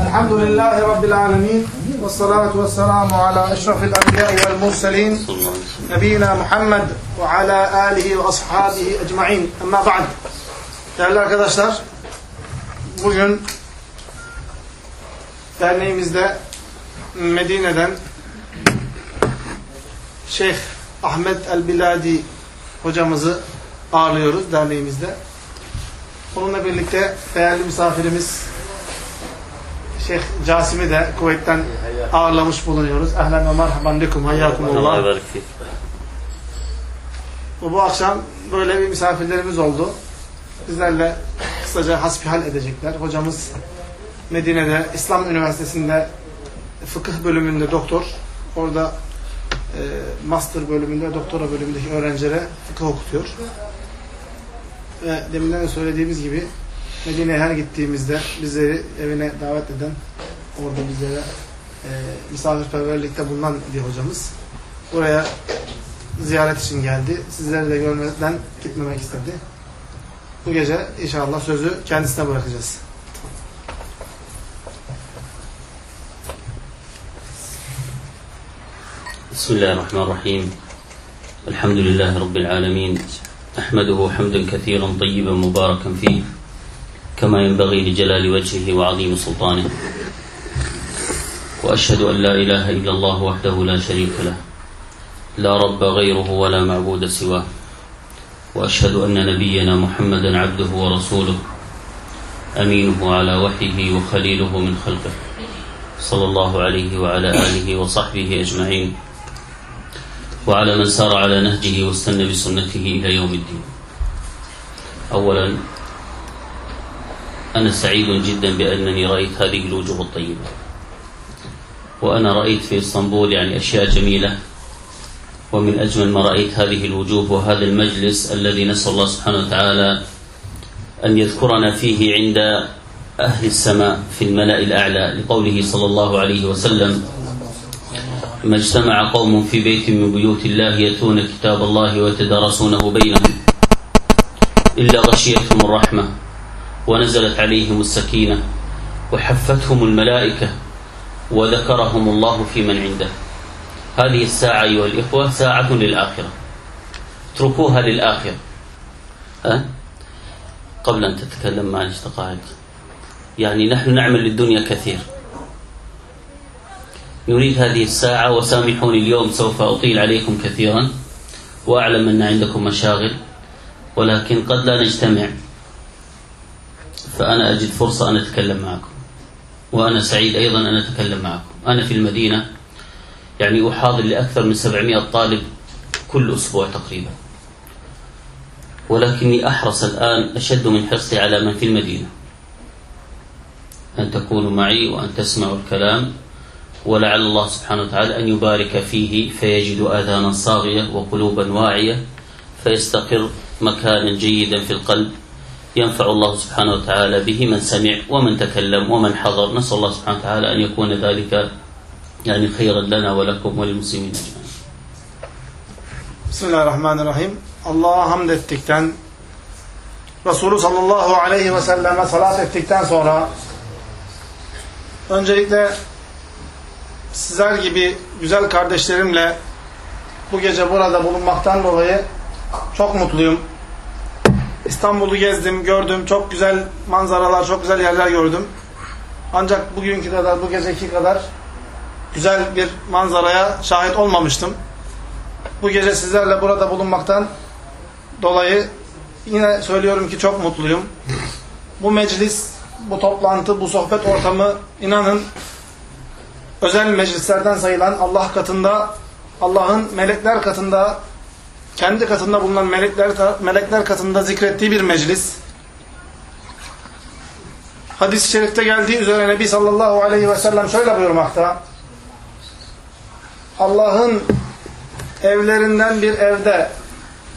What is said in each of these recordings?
الحمد لله رب العالمين والصلاة والسلام على أشرف الأنبياء والمرسلين نبينا محمد وعلى آله وأصحابه أجمعين أما بعد Değerli arkadaşlar, bugün derneğimizde Medine'den Şeyh Ahmet El-Biladi hocamızı ağırlıyoruz derneğimizde. Onunla birlikte değerli misafirimiz Şeyh Casim'i de kuvvetten ağırlamış bulunuyoruz. Ehlen ve merhaban lekum hayyakumullah. Bu akşam böyle bir misafirlerimiz oldu. Bizlerle kısaca hasbihal edecekler. Hocamız Medine'de İslam Üniversitesi'nde fıkıh bölümünde doktor. Orada e, master bölümünde, doktora bölümündeki öğrencilere fıkıh okutuyor. Ve deminden söylediğimiz gibi Medine'ye her gittiğimizde bizleri evine davet eden, orada bizlere e, misafirperverlikte bulunan bir hocamız. Buraya ziyaret için geldi. Sizleri de görmeden gitmemek istedi. Bu gece inşallah sözü kendisine bırakacağız. Bismillahirrahmanirrahim. Elhamdülillahi Rabbil alemin. Ahmeduhu hamden kethiren tayyiben mübareken fiyh. كما ينبغي لجلال وجهه وعظيم سلطانه. وأشهد أن لا إله إلا الله وحده لا شريك له. لا رب غيره ولا معبود سواه. وأشهد أن نبينا محمدا عبده ورسوله أمينه على وحيه وخليله من خلقه. صلى الله عليه وعلى آله وصحبه أجمعين. وعلى من سار على نهجه واستنى بسنته إلى يوم الدين. أولا أنا سعيد جدا بأنني رأيت هذه الوجوه الطيبة. وأنا رأيت في إسطنبول يعني أشياء جميلة. ومن أجمل ما رأيت هذه الوجوه وهذا المجلس الذي نسأل الله سبحانه وتعالى أن يذكرنا فيه عند أهل السماء في الملأ الأعلى لقوله صلى الله عليه وسلم ما اجتمع قوم في بيت من بيوت الله يتلون كتاب الله ويتدارسونه بينهم إلا غشيتهم الرحمة. ونزلت عليهم السكينة وحفتهم الملائكة وذكرهم الله في من عنده. هذه الساعة أيها الإخوة ساعة للآخرة. اتركوها للآخرة. ها؟ قبل أن تتكلم معلش دقائق يعني نحن نعمل للدنيا كثير. نريد هذه الساعة وسامحوني اليوم سوف أطيل عليكم كثيرا. وأعلم أن عندكم مشاغل ولكن قد لا نجتمع. فأنا أجد فرصة أن أتكلم معكم. وأنا سعيد أيضا أن أتكلم معكم. أنا في المدينة يعني أحاضر لأكثر من 700 طالب كل أسبوع تقريبا. ولكني أحرص الآن أشد من حرصي على من في المدينة. أن تكونوا معي وأن تسمعوا الكلام ولعل الله سبحانه وتعالى أن يبارك فيه فيجد آذانا صاغية وقلوبا واعية فيستقر مكانا جيدا في القلب. ينفع الله سبحانه وتعالى به من سمع ومن تكلم ومن حضر نسأل الله سبحانه وتعالى أن يكون ذلك يعني خيرا لنا ولكم وللمسلمين أجمعين Bismillahirrahmanirrahim. Allah'a hamd ettikten, Resulü sallallahu aleyhi ve selleme salat ettikten sonra öncelikle sizler gibi güzel kardeşlerimle bu gece burada bulunmaktan dolayı çok mutluyum. İstanbul'u gezdim, gördüm. Çok güzel manzaralar, çok güzel yerler gördüm. Ancak bugünkü kadar, bu geceki kadar güzel bir manzaraya şahit olmamıştım. Bu gece sizlerle burada bulunmaktan dolayı yine söylüyorum ki çok mutluyum. Bu meclis, bu toplantı, bu sohbet ortamı inanın özel meclislerden sayılan Allah katında, Allah'ın melekler katında, kendi katında bulunan melekler, melekler katında zikrettiği bir meclis. Hadis-i şerifte geldiği üzere Nebi sallallahu aleyhi ve sellem şöyle buyurmakta. Allah'ın evlerinden bir evde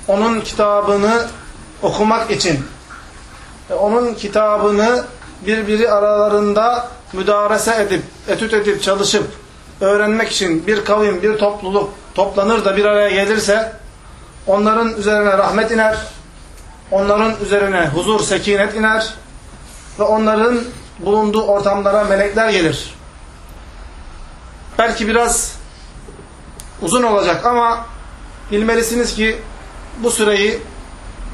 onun kitabını okumak için ve onun kitabını birbiri aralarında müdarese edip, etüt edip, çalışıp öğrenmek için bir kavim, bir topluluk toplanır da bir araya gelirse onların üzerine rahmet iner, onların üzerine huzur, sekinet iner ve onların bulunduğu ortamlara melekler gelir. Belki biraz uzun olacak ama bilmelisiniz ki bu süreyi,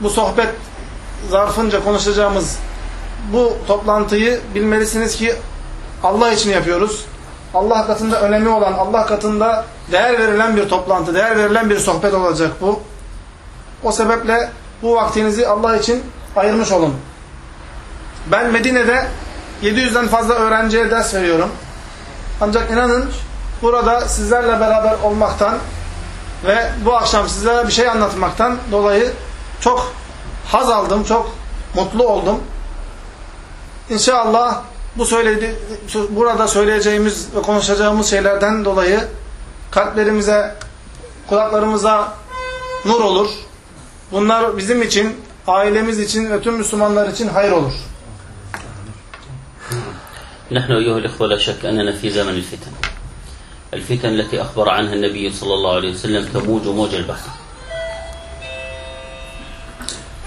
bu sohbet zarfınca konuşacağımız bu toplantıyı bilmelisiniz ki Allah için yapıyoruz. Allah katında önemi olan, Allah katında değer verilen bir toplantı, değer verilen bir sohbet olacak bu. O sebeple bu vaktinizi Allah için ayırmış olun. Ben Medine'de 700'den fazla öğrenciye ders veriyorum. Ancak inanın burada sizlerle beraber olmaktan ve bu akşam sizlere bir şey anlatmaktan dolayı çok haz aldım, çok mutlu oldum. İnşallah bu söyledi, burada söyleyeceğimiz ve konuşacağımız şeylerden dolayı kalplerimize, kulaklarımıza nur olur. Bunlar bizim için, ailemiz için ve tüm Müslümanlar için hayır olur. نحن أيها الإخوة لا شك أننا في زمن الفتن. الفتن التي أخبر عنها النبي صلى الله عليه وسلم تموج موج البحر.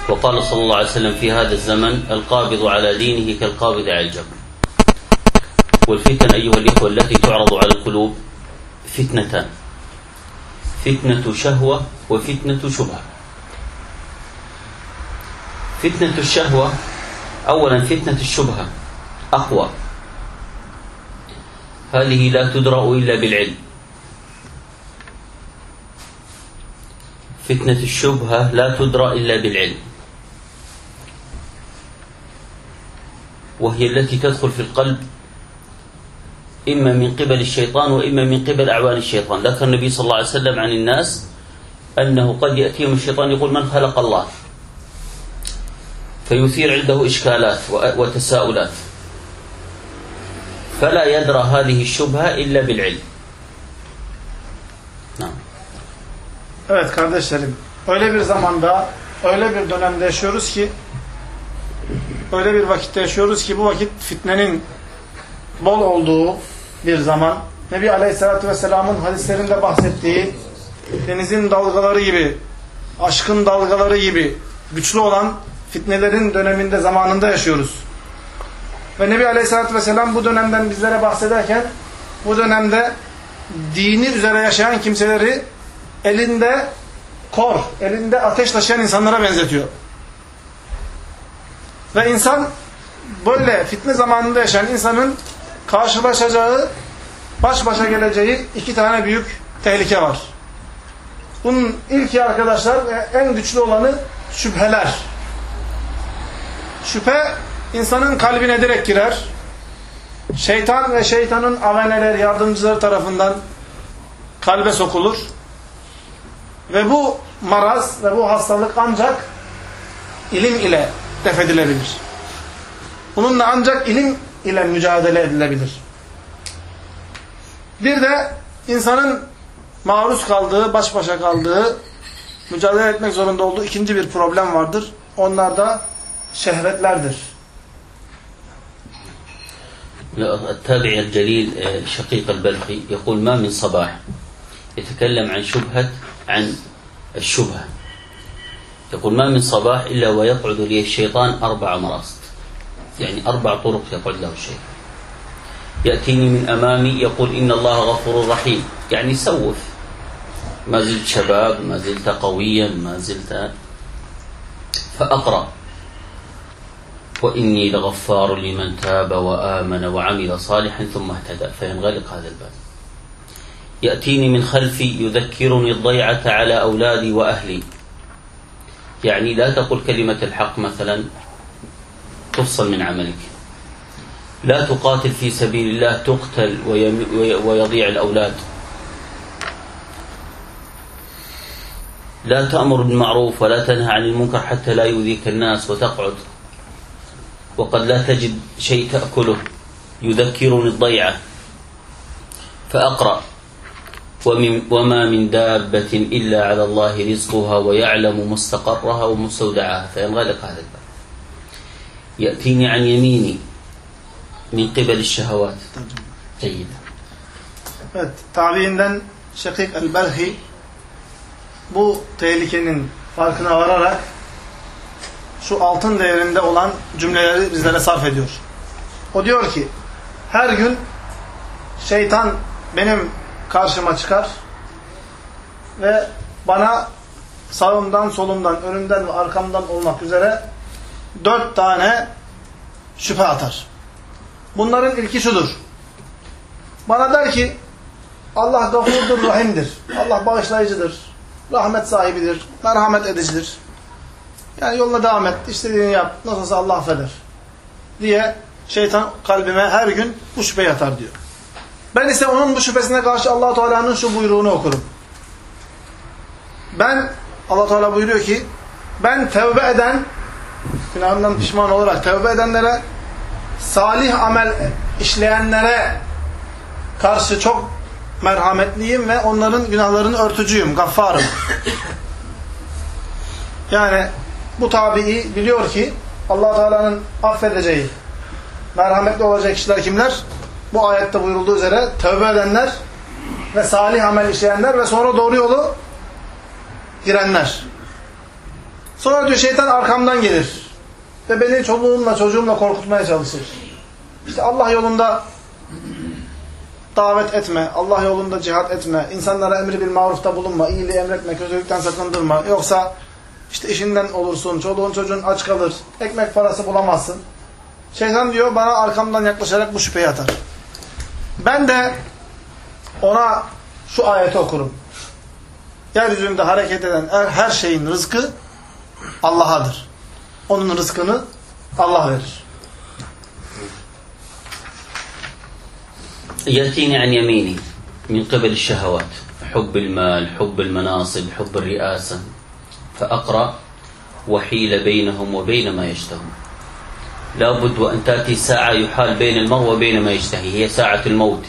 وقال صلى الله عليه وسلم في هذا الزمن القابض على دينه كالقابض على الجبل والفتن أيها الإخوة التي تعرض على القلوب فتنتان. فتنة شهوة وفتنة شبهة. فتنة الشهوة أولا فتنة الشبهة أقوى. هذه لا تدرأ إلا بالعلم. فتنة الشبهة لا تدرأ إلا بالعلم. وهي التي تدخل في القلب إما من قبل الشيطان وإما من قبل أعوان الشيطان. ذكر النبي صلى الله عليه وسلم عن الناس أنه قد يأتيهم الشيطان يقول من خلق الله؟ فيثير عنده إشكالات وتساؤلات فلا يدرى هذه الشبهة إلا بالعلم نعم Evet kardeşlerim, öyle bir zamanda, öyle bir dönemde yaşıyoruz ki, öyle bir vakitte yaşıyoruz ki bu vakit fitnenin bol olduğu bir zaman. Nebi Aleyhisselatü Vesselam'ın hadislerinde bahsettiği denizin dalgaları gibi, aşkın dalgaları gibi güçlü olan fitnelerin döneminde, zamanında yaşıyoruz. Ve Nebi Aleyhisselatü Vesselam bu dönemden bizlere bahsederken bu dönemde dini üzere yaşayan kimseleri elinde kor, elinde ateş taşıyan insanlara benzetiyor. Ve insan böyle fitne zamanında yaşayan insanın karşılaşacağı, baş başa geleceği iki tane büyük tehlike var. Bunun ilki arkadaşlar en güçlü olanı şüpheler. Şüphe insanın kalbine direkt girer. Şeytan ve şeytanın aveneler, yardımcıları tarafından kalbe sokulur. Ve bu maraz ve bu hastalık ancak ilim ile def edilebilir. Bununla ancak ilim ile mücadele edilebilir. Bir de insanın maruz kaldığı, baş başa kaldığı, mücadele etmek zorunda olduğu ikinci bir problem vardır. Onlar da şehvetlerdir. التابعي الجليل شقيق البلخي يقول ما من صباح يتكلم عن شبهة عن الشبهة. يقول ما من صباح إلا ويقعد لي الشيطان أربع مراصد. يعني أربع طرق يقعد له الشيطان. يأتيني من أمامي يقول إن الله غفور رحيم. يعني سوف. ما زلت شباب ما زلت قويا ما زلت فأقرأ. وإني لغفار لمن تاب وآمن وعمل صالحا ثم اهتدى. فينغلق هذا الباب. يأتيني من خلفي يذكرني الضيعة على أولادي وأهلي. يعني لا تقل كلمة الحق مثلا تفصل من عملك. لا تقاتل في سبيل الله تقتل ويضيع الأولاد. لا تأمر بالمعروف ولا تنهى عن المنكر حتى لا يؤذيك الناس وتقعد. وقد لا تجد شيء تأكله يذكرني الضيعة فأقرأ. ومن وما من دابة إلا على الله رزقها ويعلم مستقرها ومستودعها. فينغلق هذا الباب. يأتيني عن يميني من قبل الشهوات. جيدة. Evet, tabiinden Şekik el-Belhi bu tehlikenin farkına vararak şu altın değerinde olan cümleleri bizlere sarf ediyor. O diyor ki her gün şeytan benim karşıma çıkar ve bana sağımdan, solumdan, önümden ve arkamdan olmak üzere dört tane şüphe atar. Bunların ilki şudur. Bana der ki Allah gafurdur, rahimdir. Allah bağışlayıcıdır. Rahmet sahibidir. Merhamet edicidir. Yani yoluna devam et. istediğini yap. Nasılsa Allah affeder. Diye şeytan kalbime her gün bu şüpheyi atar diyor. Ben ise onun bu şüphesine karşı allah Teala'nın şu buyruğunu okurum. Ben, allah Teala buyuruyor ki, ben tevbe eden, günahından pişman olarak tevbe edenlere, salih amel işleyenlere karşı çok merhametliyim ve onların günahlarını örtücüyüm, gaffarım. Yani bu tabi'i biliyor ki allah Teala'nın affedeceği, merhametli olacak kişiler kimler? Bu ayette buyurulduğu üzere tövbe edenler ve salih amel işleyenler ve sonra doğru yolu girenler. Sonra diyor şeytan arkamdan gelir. Ve beni çoluğumla çocuğumla korkutmaya çalışır. İşte Allah yolunda davet etme, Allah yolunda cihat etme, insanlara emri bil marufta bulunma, iyiliği emretme, kötülükten sakındırma. Yoksa işte işinden olursun, çoluğun çocuğun aç kalır, ekmek parası bulamazsın. Şeytan diyor bana arkamdan yaklaşarak bu şüpheyi atar. Ben de ona şu ayeti okurum. Yeryüzünde hareket eden her şeyin rızkı Allah'adır. Onun rızkını Allah verir. يأتيني عن يميني من قبل الشهوات حب المال حب المناصب حب الرئاسة فأقرأ وحيل بينهم وبين ما يشتهون. لابد وأن تأتي ساعة يحال بين المرء وبين ما يشتهي هي ساعة الموت.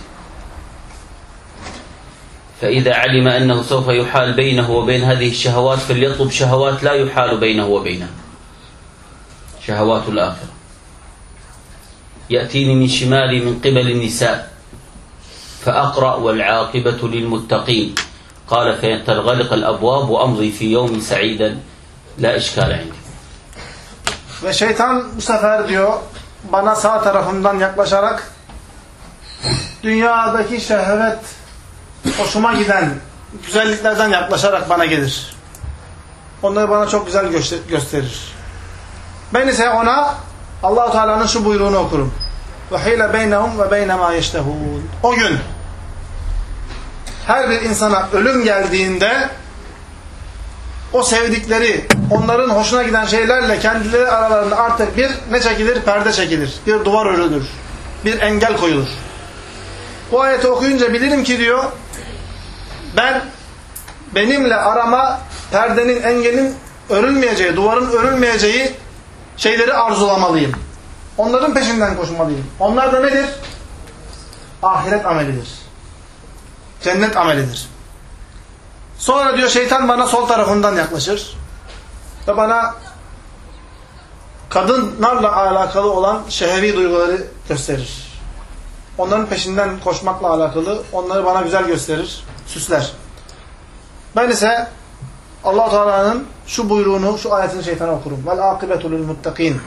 فإذا علم أنه سوف يحال بينه وبين هذه الشهوات فليطلب شهوات لا يحال بينه وبينها شهوات الآخرة. يأتيني من شمالي من قبل النساء فأقرأ والعاقبة للمتقين. قال فينغلق الأبواب وأمضي في يومي سعيدا لا إشكال عندي Ve şeytan bu sefer diyor bana sağ tarafımdan yaklaşarak dünyadaki şehvet hoşuma giden güzelliklerden yaklaşarak bana gelir. Onları bana çok güzel gösterir. Ben ise ona allah Teala'nın şu buyruğunu okurum. وَحِيلَ بَيْنَهُمْ وَبَيْنَ مَا يَشْتَهُونَ O gün her bir insana ölüm geldiğinde o sevdikleri, onların hoşuna giden şeylerle kendileri aralarında artık bir ne çekilir? Perde çekilir. Bir duvar örülür. Bir engel koyulur. Bu ayeti okuyunca bilirim ki diyor ben benimle arama perdenin, engelin örülmeyeceği, duvarın örülmeyeceği şeyleri arzulamalıyım. Onların peşinden koşmalıyım. Onlar da nedir? Ahiret amelidir. Cennet amelidir. Sonra diyor şeytan bana sol tarafından yaklaşır. Ve bana kadınlarla alakalı olan şehvi duyguları gösterir. Onların peşinden koşmakla alakalı onları bana güzel gösterir, süsler. Ben ise allah Teala'nın şu buyruğunu, şu ayetini şeytana okurum. Vel akibetu lil muttakin.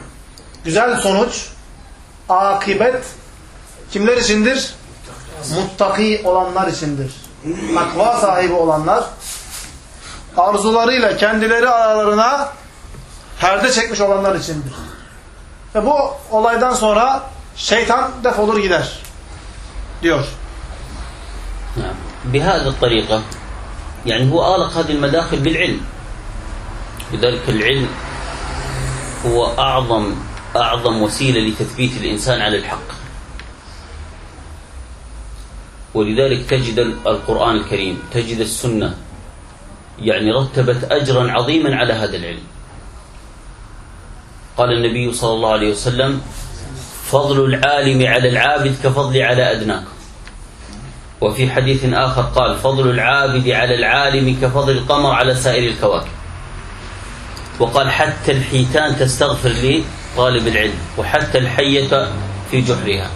Güzel sonuç, akibet kimler içindir? Muttaki olanlar içindir. Takva sahibi olanlar arzularıyla kendileri aralarına perde çekmiş olanlar içindir. Ve bu olaydan sonra şeytan defolur gider diyor. نعم بهذه الطريقة يعني هو آلق هذه المداخل بالعلم لذلك العلم هو أعظم أعظم وسيلة لتثبيت الإنسان على الحق ولذلك تجد القرآن الكريم تجد السنة يعني رتبت أجرا عظيما على هذا العلم. قال النبي صلى الله عليه وسلم فضل العالم على العابد كفضل على أدناكم وفي حديث آخر قال فضل العابد على العالم كفضل القمر على سائر الكواكب. وقال حتى الحيتان تستغفر لطالب العلم وحتى الحية في جحرها.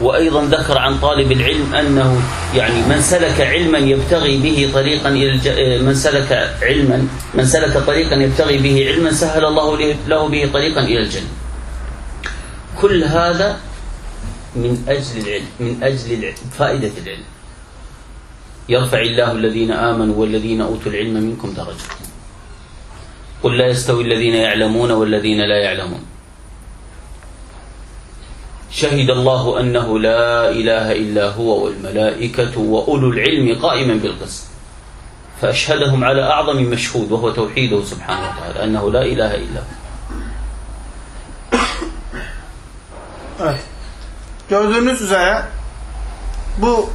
وأيضا ذكر عن طالب العلم أنه يعني من سلك علما يبتغي به طريقا إلى الج... من سلك علما من سلك طريقا يبتغي به علما سهل الله له به طريقا إلى الجنة. كل هذا من أجل العلم من أجل العلم فائدة العلم. يرفع الله الذين آمنوا والذين أوتوا العلم منكم درجة. قل لا يستوي الذين يعلمون والذين لا يعلمون. شهد الله أنه لا إله إلا هو والملائكة وأولو العلم قائما بالقسط فأشهدهم على أعظم مشهود وهو توحيده سبحانه وتعالى أنه لا إله إلا هو Evet. Gördüğünüz üzere bu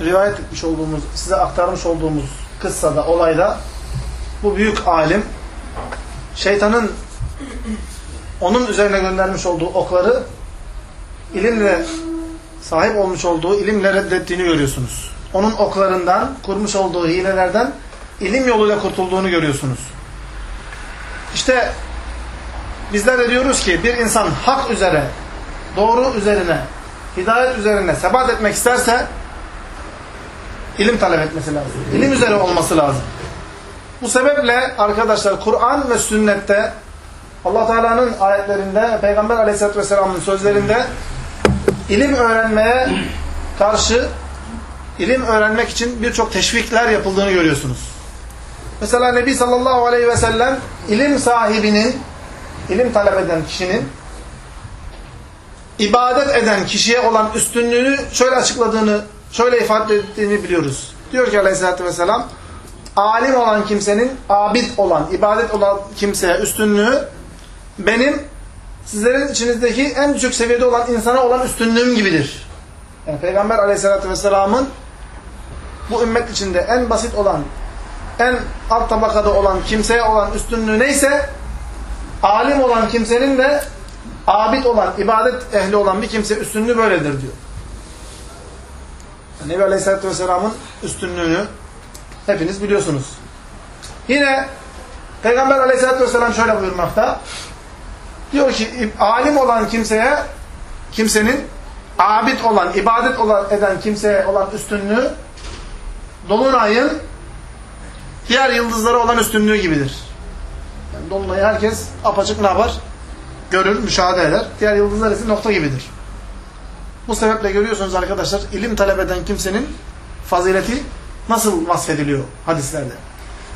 rivayet etmiş olduğumuz, size aktarmış olduğumuz kıssada, olayda bu büyük alim şeytanın onun üzerine göndermiş olduğu okları ilimle sahip olmuş olduğu ilimle reddettiğini görüyorsunuz. Onun oklarından, kurmuş olduğu hilelerden ilim yoluyla kurtulduğunu görüyorsunuz. İşte bizler de diyoruz ki bir insan hak üzere, doğru üzerine, hidayet üzerine sebat etmek isterse ilim talep etmesi lazım. İlim üzere olması lazım. Bu sebeple arkadaşlar Kur'an ve sünnette Allah Teala'nın ayetlerinde, Peygamber Aleyhisselatü Vesselam'ın sözlerinde ilim öğrenmeye karşı ilim öğrenmek için birçok teşvikler yapıldığını görüyorsunuz. Mesela Nebi sallallahu aleyhi ve sellem ilim sahibinin, ilim talep eden kişinin ibadet eden kişiye olan üstünlüğünü şöyle açıkladığını, şöyle ifade ettiğini biliyoruz. Diyor ki aleyhissalatü vesselam, alim olan kimsenin abid olan, ibadet olan kimseye üstünlüğü benim sizlerin içinizdeki en düşük seviyede olan insana olan üstünlüğüm gibidir. Yani Peygamber aleyhissalatü vesselamın bu ümmet içinde en basit olan, en alt tabakada olan kimseye olan üstünlüğü neyse, alim olan kimsenin de abid olan, ibadet ehli olan bir kimse üstünlüğü böyledir diyor. Nebi Aleyhisselatü Vesselam'ın üstünlüğünü hepiniz biliyorsunuz. Yine Peygamber Aleyhisselatü Vesselam şöyle buyurmakta. Diyor ki alim olan kimseye kimsenin abid olan, ibadet olan, eden kimseye olan üstünlüğü Dolunay'ın diğer yıldızlara olan üstünlüğü gibidir. Yani Dolunay'ı herkes apaçık ne yapar? Görür, müşahede eder. Diğer yıldızlar ise nokta gibidir. Bu sebeple görüyorsunuz arkadaşlar ilim talep eden kimsenin fazileti nasıl vasfediliyor hadislerde.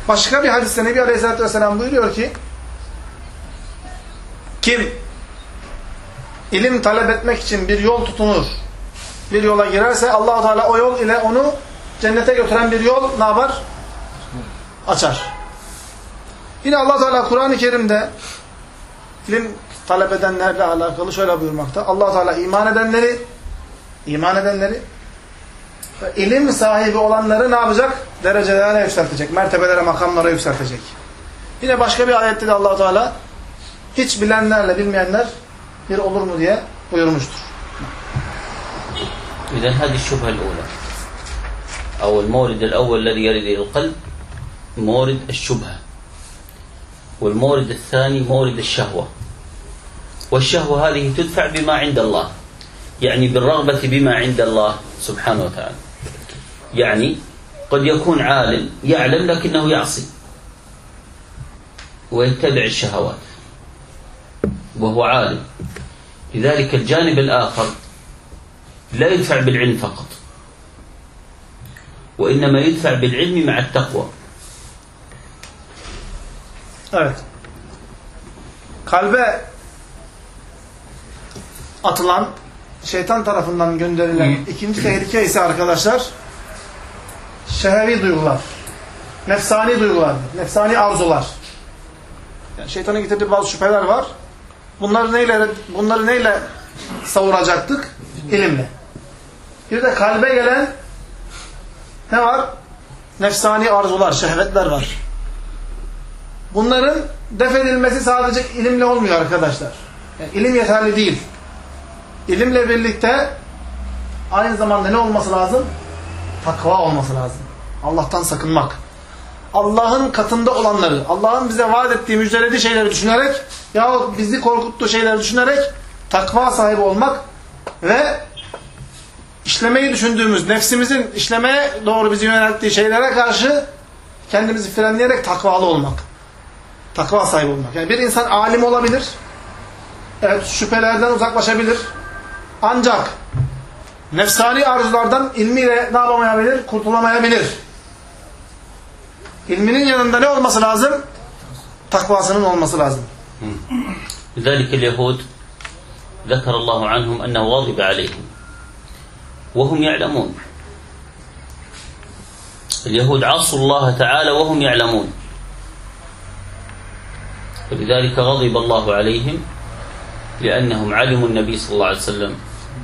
Başka bir hadiste Nebi Aleyhisselatü Vesselam buyuruyor ki kim ilim talep etmek için bir yol tutunur, bir yola girerse allah Teala o yol ile onu cennete götüren bir yol ne yapar? Açar. Yine allah Teala Kur'an-ı Kerim'de ilim talep edenlerle alakalı şöyle buyurmakta. allah Teala iman edenleri iman edenleri ve ilim sahibi olanları ne yapacak? Derecelere yükseltecek. Mertebelere, makamlara yükseltecek. Yine başka bir ayette de allah Teala hiç bilenlerle bilmeyenler bir olur mu diye buyurmuştur. إذا هذه الشبهة الأولى. أو المورد الأول الذي يرد إلى القلب مورد الشبهة. والمورد الثاني مورد الشهوة. والشهوة هذه تدفع بما عند الله. يعني بالرغبة بما عند الله سبحانه وتعالى. يعني قد يكون عالم يعلم لكنه يعصي. ويتبع الشهوات. وهو عالم لذلك الجانب الآخر لا يدفع بالعلم فقط وإنما يدفع بالعلم مع التقوى Evet. Kalbe atılan şeytan tarafından gönderilen ikinci tehlike ise arkadaşlar şehevi duygular. Nefsani duygular. Nefsani arzular. Yani şeytanın getirdiği bazı şüpheler var. Bunları neyle bunları neyle savuracaktık? İlimle. Bir de kalbe gelen ne var? Nefsani arzular, şehvetler var. Bunların def edilmesi sadece ilimle olmuyor arkadaşlar. Yani ilim yeterli değil. İlimle birlikte aynı zamanda ne olması lazım? Takva olması lazım. Allah'tan sakınmak. Allah'ın katında olanları, Allah'ın bize vaat ettiği, müjdelediği şeyleri düşünerek yahut bizi korkuttuğu şeyleri düşünerek takva sahibi olmak ve işlemeyi düşündüğümüz, nefsimizin işlemeye doğru bizi yönelttiği şeylere karşı kendimizi frenleyerek takvalı olmak. Takva sahibi olmak. Yani bir insan alim olabilir. evet şüphelerden uzaklaşabilir. Ancak nefsani arzulardan ilmiyle ne yapamayabilir? Kurtulamayabilir. İlminin yanında ne olması lazım? Takvasının olması lazım. لذلك اليهود ذكر الله عنهم أنه غضب عليهم وهم يعلمون اليهود عصوا الله تعالى وهم يعلمون فلذلك غضب الله عليهم لأنهم علموا النبي صلى الله عليه وسلم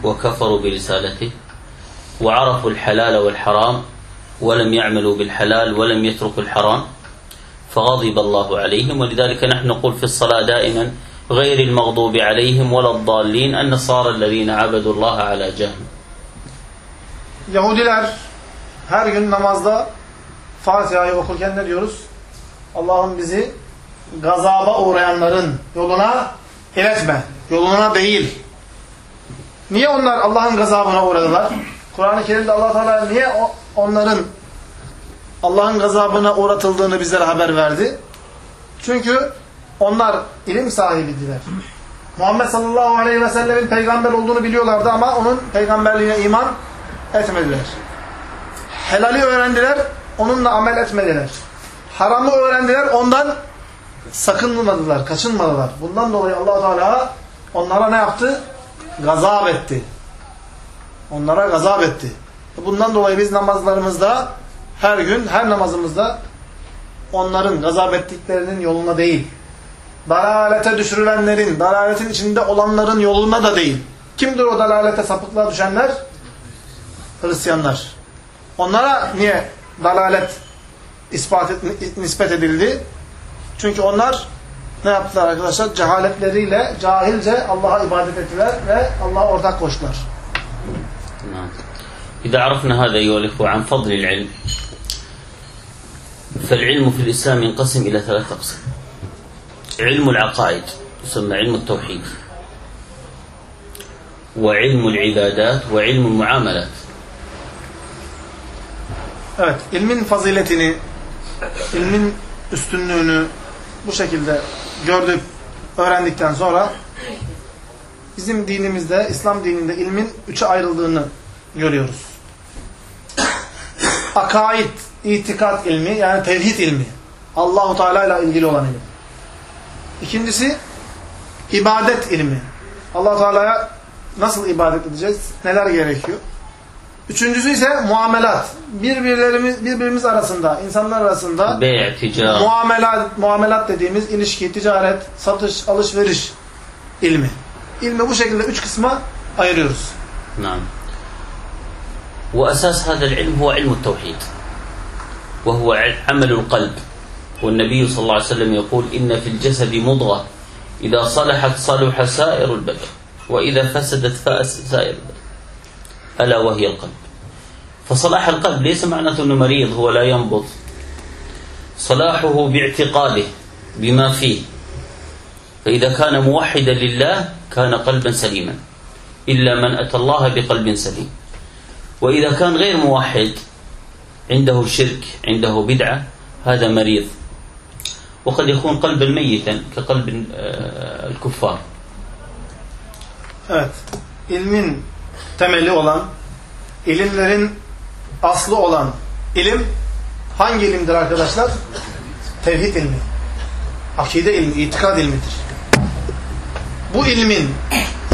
وكفروا برسالته وعرفوا الحلال والحرام ولم يعملوا بالحلال ولم يتركوا الحرام فغضب الله عليهم ولذلك نحن نقول في الصلاة دائما غير المغضوب عليهم ولا الضالين النصارى الذين عبدوا الله على جهل Yahudiler her gün namazda Fatiha'yı okurken ne diyoruz? Allah'ım bizi gazaba uğrayanların yoluna iletme. Yoluna değil. Niye onlar Allah'ın gazabına uğradılar? Kur'an-ı Kerim'de allah Teala niye onların Allah'ın gazabına uğratıldığını bizlere haber verdi? Çünkü onlar ilim sahibidiler. Muhammed sallallahu aleyhi ve sellemin peygamber olduğunu biliyorlardı ama onun peygamberliğine iman etmediler. Helali öğrendiler, onunla amel etmediler. Haramı öğrendiler, ondan sakınmadılar, kaçınmadılar. Bundan dolayı allah Teala onlara ne yaptı? Gazap etti. Onlara gazap etti. Bundan dolayı biz namazlarımızda her gün, her namazımızda onların gazap ettiklerinin yoluna değil, dalalete düşürülenlerin, dalaletin içinde olanların yoluna da değil. Kimdir o dalalete, sapıklığa düşenler? Hristiyanlar. Onlara niye dalalet ispat et, nispet edildi? Çünkü onlar ne yaptılar arkadaşlar? Cehaletleriyle, cahilce Allah'a ibadet ettiler ve Allah'a ortak koştular. نعم. إذا عرفنا هذا أيها الإخوة عن فضل العلم فالعلم في الإسلام ينقسم إلى ثلاثة أقسام علم العقائد يسمى علم التوحيد وعلم العبادات وعلم المعاملات Evet, ilmin faziletini, ilmin üstünlüğünü bu şekilde gördük, öğrendikten sonra bizim dinimizde, İslam dininde ilmin üçe ayrıldığını görüyoruz. Akaid, itikat ilmi yani tevhid ilmi. Allahu Teala ile ilgili olan ilim. İkincisi ibadet ilmi. Allah Teala'ya nasıl ibadet edeceğiz? Neler gerekiyor? Üçüncüsü ise muamelat. Birbirlerimiz birbirimiz arasında, insanlar arasında Be, muamelat, muamelat dediğimiz ilişki, ticaret, satış, alışveriş ilmi. İlmi bu şekilde üç kısma ayırıyoruz. نعم. وأساس هذا العلم هو علم التوحيد. وهو عمل القلب. والنبي صلى الله عليه وسلم يقول إن في الجسد مضغة. إذا صلحت صلح سائر البدن. وإذا فسدت فأس سائر البدن. ألا وهي القلب. فصلاح القلب ليس معناته أنه مريض هو لا ينبض. صلاحه باعتقاده بما فيه. فإذا كان موحدا لله كان قلبا سليما إلا من أتى الله بقلب سليم وإذا كان غير موحد عنده شرك عنده بدعة هذا مريض وقد يكون قلبا ميتا كقلب آه، الكفار Evet. İlmin temeli olan, ilimlerin aslı olan ilim hangi ilimdir arkadaşlar? Tevhid ilmi. Akide ilmi, itikad ilmidir. Bu ilmin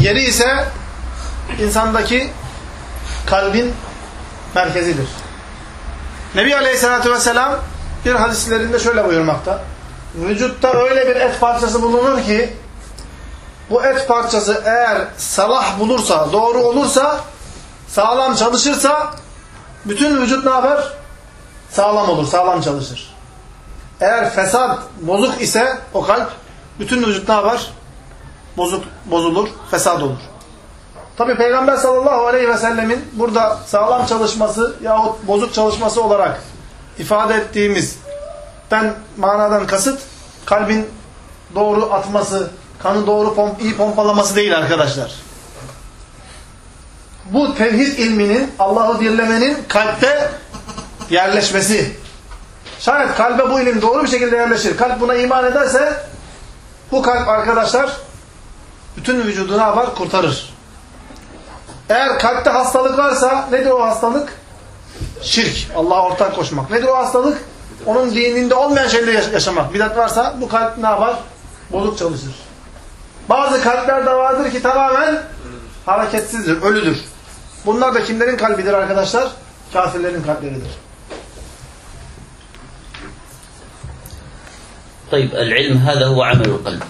yeri ise insandaki kalbin merkezidir. Nebi Aleyhisselatü Vesselam bir hadislerinde şöyle buyurmakta. Vücutta öyle bir et parçası bulunur ki bu et parçası eğer salah bulursa, doğru olursa, sağlam çalışırsa bütün vücut ne yapar? Sağlam olur, sağlam çalışır. Eğer fesat, bozuk ise o kalp, bütün vücut ne yapar? Bozuk, bozulur, fesat olur. Tabi Peygamber sallallahu aleyhi ve sellemin burada sağlam çalışması yahut bozuk çalışması olarak ifade ettiğimiz ben manadan kasıt kalbin doğru atması, kanı doğru pomp, iyi pompalaması değil arkadaşlar. Bu tevhid ilminin, Allah'ı birlemenin kalpte yerleşmesi. Şayet kalbe bu ilim doğru bir şekilde yerleşir, kalp buna iman ederse bu kalp arkadaşlar bütün vücudu ne yapar? Kurtarır. Eğer kalpte hastalık varsa nedir o hastalık? Şirk. Allah'a ortak koşmak. Nedir o hastalık? Onun dininde olmayan şeyleri yaşamak. Bidat varsa bu kalp ne yapar? Bozuk çalışır. Bazı kalpler de vardır ki tamamen hareketsizdir, ölüdür. Bunlar da kimlerin kalbidir arkadaşlar? Kafirlerin kalpleridir. طيب العلم هذا هو عمل القلب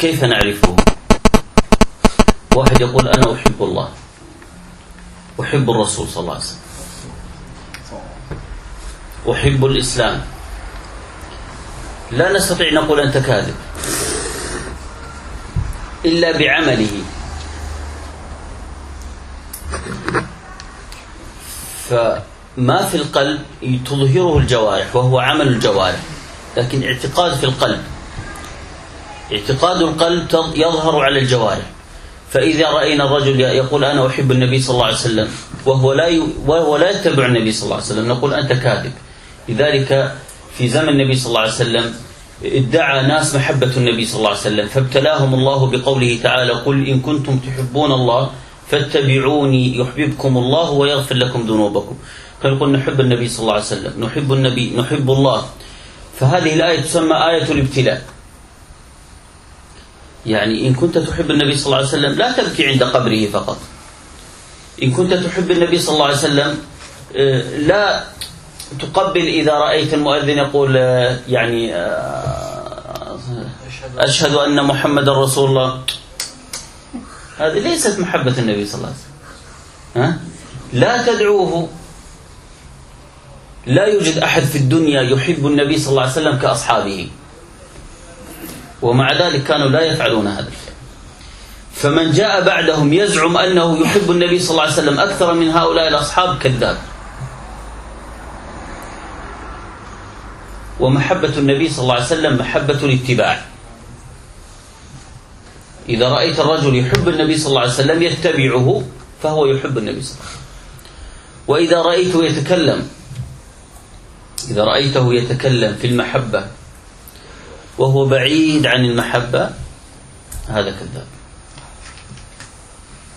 كيف نعرفه؟ واحد يقول أنا أحب الله. أحب الرسول صلى الله عليه وسلم. أحب الإسلام. لا نستطيع نقول أنت كاذب. إلا بعمله. فما في القلب تظهره الجوارح وهو عمل الجوارح لكن اعتقاد في القلب. اعتقاد القلب يظهر على الجوارح. فإذا رأينا الرجل يقول أنا أحب النبي صلى الله عليه وسلم وهو لا ي... وهو لا يتبع النبي صلى الله عليه وسلم نقول أنت كاذب. لذلك في زمن النبي صلى الله عليه وسلم ادعى ناس محبة النبي صلى الله عليه وسلم فابتلاهم الله بقوله تعالى قل إن كنتم تحبون الله فاتبعوني يحببكم الله ويغفر لكم ذنوبكم. فنقول نحب النبي صلى الله عليه وسلم نحب النبي نحب الله. فهذه الآية تسمى آية الابتلاء. يعني إن كنت تحب النبي صلى الله عليه وسلم لا تبكي عند قبره فقط. إن كنت تحب النبي صلى الله عليه وسلم لا تقبل إذا رأيت المؤذن يقول يعني أشهد أن محمد رسول الله. هذه ليست محبة النبي صلى الله عليه وسلم. ها؟ لا تدعوه. لا يوجد أحد في الدنيا يحب النبي صلى الله عليه وسلم كأصحابه. ومع ذلك كانوا لا يفعلون هذا الشيء فمن جاء بعدهم يزعم أنه يحب النبي صلى الله عليه وسلم أكثر من هؤلاء الأصحاب كذاب. ومحبة النبي صلى الله عليه وسلم محبة الاتباع. إذا رأيت الرجل يحب النبي صلى الله عليه وسلم يتبعه فهو يحب النبي صلى الله عليه وسلم. وإذا رأيته يتكلم إذا رأيته يتكلم في المحبة وهو بعيد عن المحبة هذا كذاب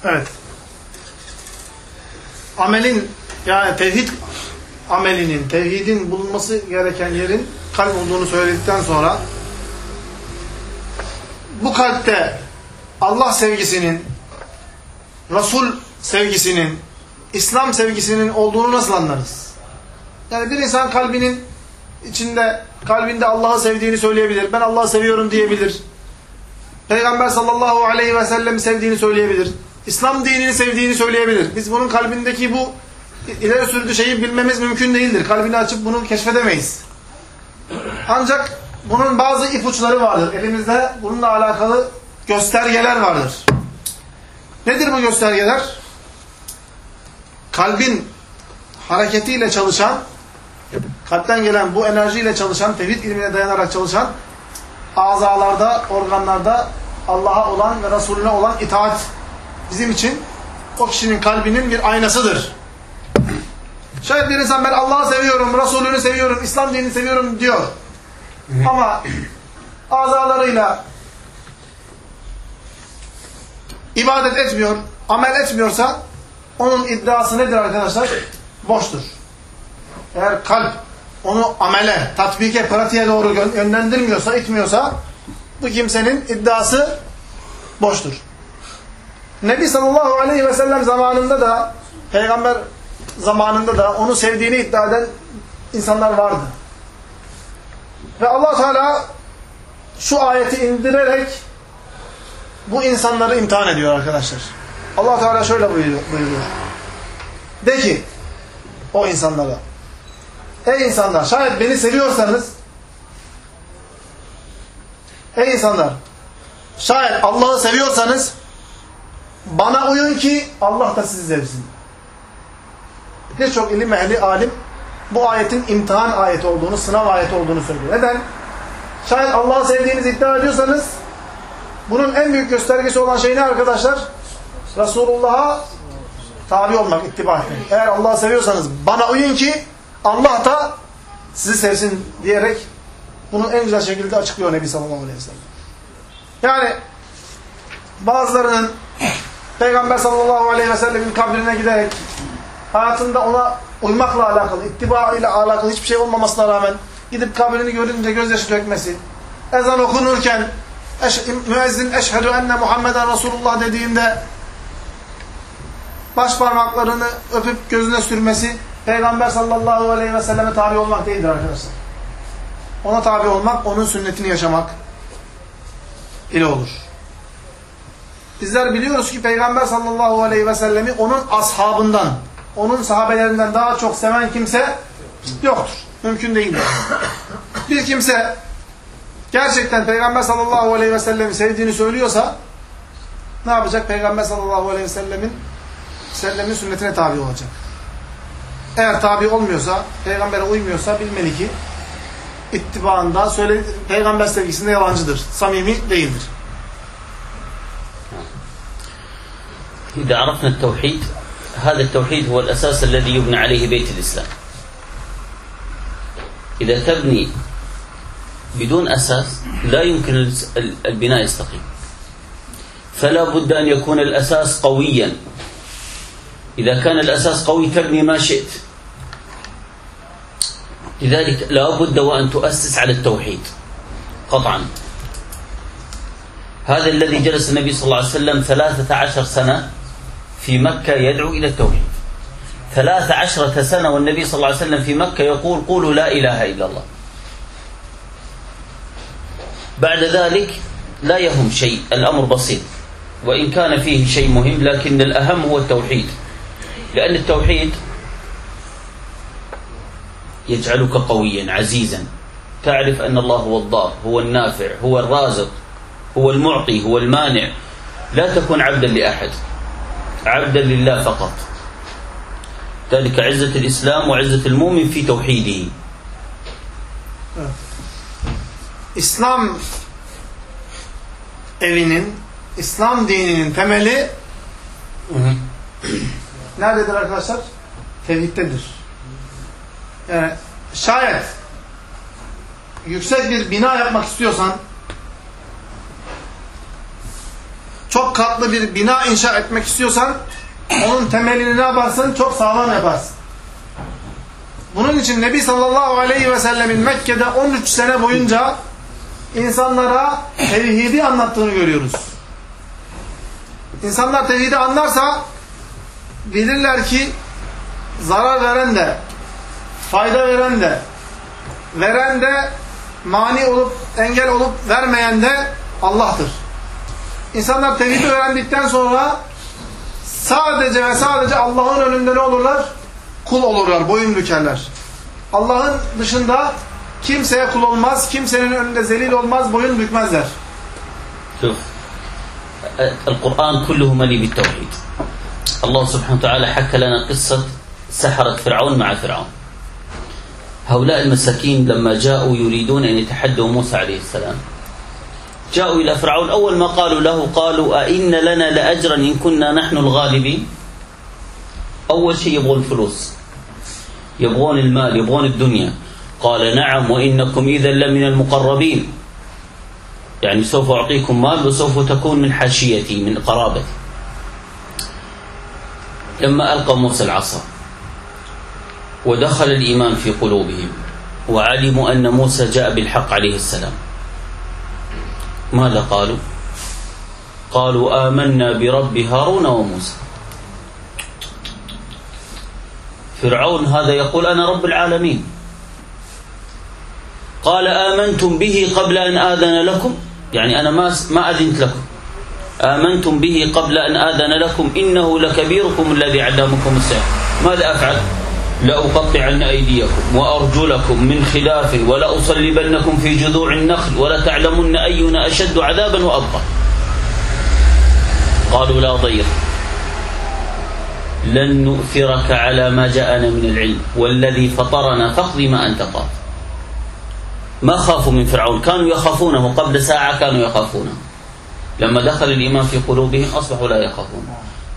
Evet. Amelin yani tevhid amelinin, tevhidin bulunması gereken yerin kalp olduğunu söyledikten sonra bu kalpte Allah sevgisinin, Resul sevgisinin, İslam sevgisinin olduğunu nasıl anlarız? Yani bir insan kalbinin içinde, kalbinde Allah'ı sevdiğini söyleyebilir. Ben Allah'ı seviyorum diyebilir. Peygamber sallallahu aleyhi ve sellem sevdiğini söyleyebilir. İslam dinini sevdiğini söyleyebilir. Biz bunun kalbindeki bu ileri sürdüğü şeyi bilmemiz mümkün değildir. Kalbini açıp bunu keşfedemeyiz. Ancak bunun bazı ipuçları vardır. Elimizde bununla alakalı göstergeler vardır. Nedir bu göstergeler? Kalbin hareketiyle çalışan, kalpten gelen bu enerjiyle çalışan, tevhid ilmine dayanarak çalışan azalarda, organlarda Allah'a olan ve Resulüne olan itaat bizim için o kişinin kalbinin bir aynasıdır. Şayet bir insan ben Allah'ı seviyorum, Resulünü seviyorum, İslam dinini seviyorum diyor. Ama azalarıyla ibadet etmiyor, amel etmiyorsa onun iddiası nedir arkadaşlar? Boştur. Eğer kalp onu amele, tatbike, pratiğe doğru yönlendirmiyorsa, itmiyorsa bu kimsenin iddiası boştur. Nebi sallallahu aleyhi ve sellem zamanında da peygamber zamanında da onu sevdiğini iddia eden insanlar vardı. Ve allah Teala şu ayeti indirerek bu insanları imtihan ediyor arkadaşlar. allah Teala şöyle buyuruyor, buyuruyor. De ki o insanlara Ey insanlar şayet beni seviyorsanız Ey insanlar şayet Allah'ı seviyorsanız bana uyun ki Allah da sizi sevsin. Birçok ilim ehli alim bu ayetin imtihan ayeti olduğunu, sınav ayeti olduğunu söylüyor. Neden? Şayet Allah'ı sevdiğinizi iddia ediyorsanız bunun en büyük göstergesi olan şey ne arkadaşlar? Resulullah'a tabi olmak, ittiba etmek. Eğer Allah'ı seviyorsanız bana uyun ki Allah da sizi sevsin diyerek bunu en güzel şekilde açıklıyor Nebi sallallahu aleyhi ve sellem. Yani bazılarının Peygamber sallallahu aleyhi ve sellemin kabrine giderek hayatında ona uymakla alakalı, ittiba ile alakalı hiçbir şey olmamasına rağmen gidip kabrini görünce gözyaşı dökmesi, ezan okunurken eş, müezzin eşhedü enne Muhammeden Resulullah dediğinde baş parmaklarını öpüp gözüne sürmesi Peygamber sallallahu aleyhi ve selleme tabi olmak değildir arkadaşlar. Ona tabi olmak, onun sünnetini yaşamak ile olur. Bizler biliyoruz ki Peygamber sallallahu aleyhi ve sellemi onun ashabından, onun sahabelerinden daha çok seven kimse yoktur. Mümkün değildir. Bir kimse gerçekten Peygamber sallallahu aleyhi ve sellemi sevdiğini söylüyorsa ne yapacak? Peygamber sallallahu aleyhi ve sellemin sünnetine tabi olacak. Eğer tabi olmuyorsa, peygambere uymuyorsa bilmeli ki ittibaında, söyle, peygamber sevgisinde yalancıdır. Samimi değildir. إذا عرفنا التوحيد هذا التوحيد هو الأساس الذي يبنى عليه بيت الإسلام إذا تبني بدون أساس لا يمكن البناء يستقيم فلا بد أن يكون الأساس قويا إذا كان الأساس قوي تبني ما شئت. لذلك لا بد وأن تؤسس على التوحيد. قطعا. هذا الذي جلس النبي صلى الله عليه وسلم ثلاثة عشر سنة في مكة يدعو إلى التوحيد. ثلاث عشرة سنة والنبي صلى الله عليه وسلم في مكة يقول قولوا لا إله إلا الله. بعد ذلك لا يهم شيء. الأمر بسيط. وإن كان فيه شيء مهم لكن الأهم هو التوحيد. لأن التوحيد يجعلك قويا عزيزا. تعرف أن الله هو الضار هو النافع هو الرازق هو المعطي هو المانع. لا تكون عبدا لأحد عبدا لله فقط. ذلك عزة الإسلام وعزة المؤمن في توحيده. İslam evinin, İslam dininin temeli nerededir arkadaşlar? Tevhiddedir. Yani şayet yüksek bir bina yapmak istiyorsan çok katlı bir bina inşa etmek istiyorsan onun temelini ne yaparsın? Çok sağlam yaparsın. Bunun için Nebi sallallahu aleyhi ve sellemin Mekke'de 13 sene boyunca insanlara tevhidi anlattığını görüyoruz. İnsanlar tevhidi anlarsa bilirler ki zarar veren de, fayda veren de, veren de mani olup, engel olup vermeyen de Allah'tır. İnsanlar tevhidi öğrendikten sonra sadece ve sadece Allah'ın önünde ne olurlar? Kul olurlar, boyun bükerler. Allah'ın dışında kimseye kul olmaz, kimsenin önünde zelil olmaz, boyun bükmezler. Şuf. El-Kur'an e, kulluhu mali bit-tevhid. الله سبحانه وتعالى حكى لنا قصة سحرة فرعون مع فرعون. هؤلاء المساكين لما جاءوا يريدون أن يتحدوا موسى عليه السلام. جاءوا إلى فرعون أول ما قالوا له قالوا أئن لنا لأجرا إن كنا نحن الغالبين. أول شيء يبغون الفلوس يبغون المال يبغون الدنيا. قال نعم وإنكم إذا لمن المقربين. يعني سوف أعطيكم مال وسوف تكون من حاشيتي من قرابتي. لما ألقى موسى العصا ودخل الإيمان في قلوبهم وعلموا أن موسى جاء بالحق عليه السلام. ماذا قالوا؟ قالوا آمنا برب هارون وموسى. فرعون هذا يقول أنا رب العالمين. قال آمنتم به قبل أن آذن لكم؟ يعني أنا ما ما أذنت لكم. آمنتم به قبل أن آذن لكم إنه لكبيركم الذي علمكم السحر. ماذا أفعل؟ لأقطعن أيديكم وأرجلكم من خلاف ولأصلبنكم في جذوع النخل ولتعلمن أينا أشد عذابا وأبقى. قالوا لا ضير. لن نؤثرك على ما جاءنا من العلم والذي فطرنا فاقض ما أنت قاض ما خافوا من فرعون؟ كانوا يخافونه قبل ساعة كانوا يخافونه. لما دخل الإيمان في قلوبهم أصبحوا لا يخافون.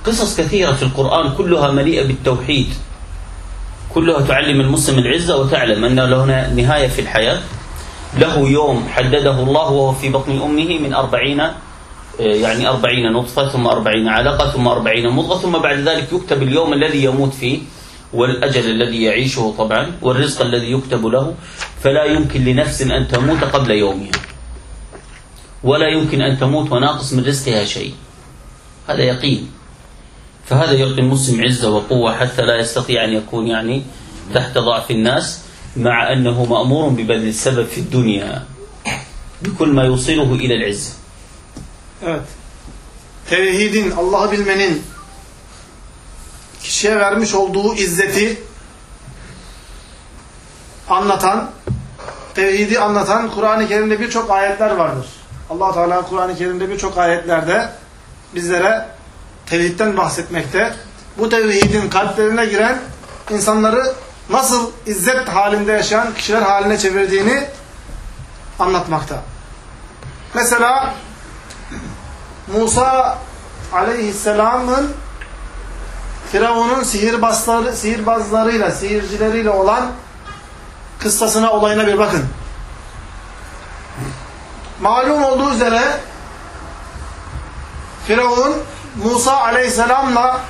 قصص كثيرة في القرآن كلها مليئة بالتوحيد. كلها تعلم المسلم العزة وتعلم أن له نهاية في الحياة. له يوم حدده الله وهو في بطن أمه من أربعين يعني أربعين نطفة ثم أربعين علقة ثم أربعين مضغة ثم بعد ذلك يكتب اليوم الذي يموت فيه والأجل الذي يعيشه طبعا والرزق الذي يكتب له. فلا يمكن لنفس أن تموت قبل يومها. ولا يمكن أن تموت وناقص من رزقها شيء هذا يقين فهذا يعطي المسلم عزة وقوة حتى لا يستطيع أن يكون يعني تحت ضعف الناس مع أنه مأمور ببذل السبب في الدنيا بكل ما يوصله إلى العزة Evet. Tevhidin, Allah'ı bilmenin kişiye vermiş olduğu izzeti anlatan, tevhidi anlatan Kur'an-ı Kerim'de birçok ayetler vardır. Allah Teala Kur'an-ı Kerim'de birçok ayetlerde bizlere tevhidden bahsetmekte. Bu tevhidin kalplerine giren insanları nasıl izzet halinde yaşayan kişiler haline çevirdiğini anlatmakta. Mesela Musa aleyhisselamın Firavun'un sihirbazları, sihirbazlarıyla, sihircileriyle olan kıssasına, olayına bir bakın. Malum olduğu üzere Firavun Musa aleyhisselamla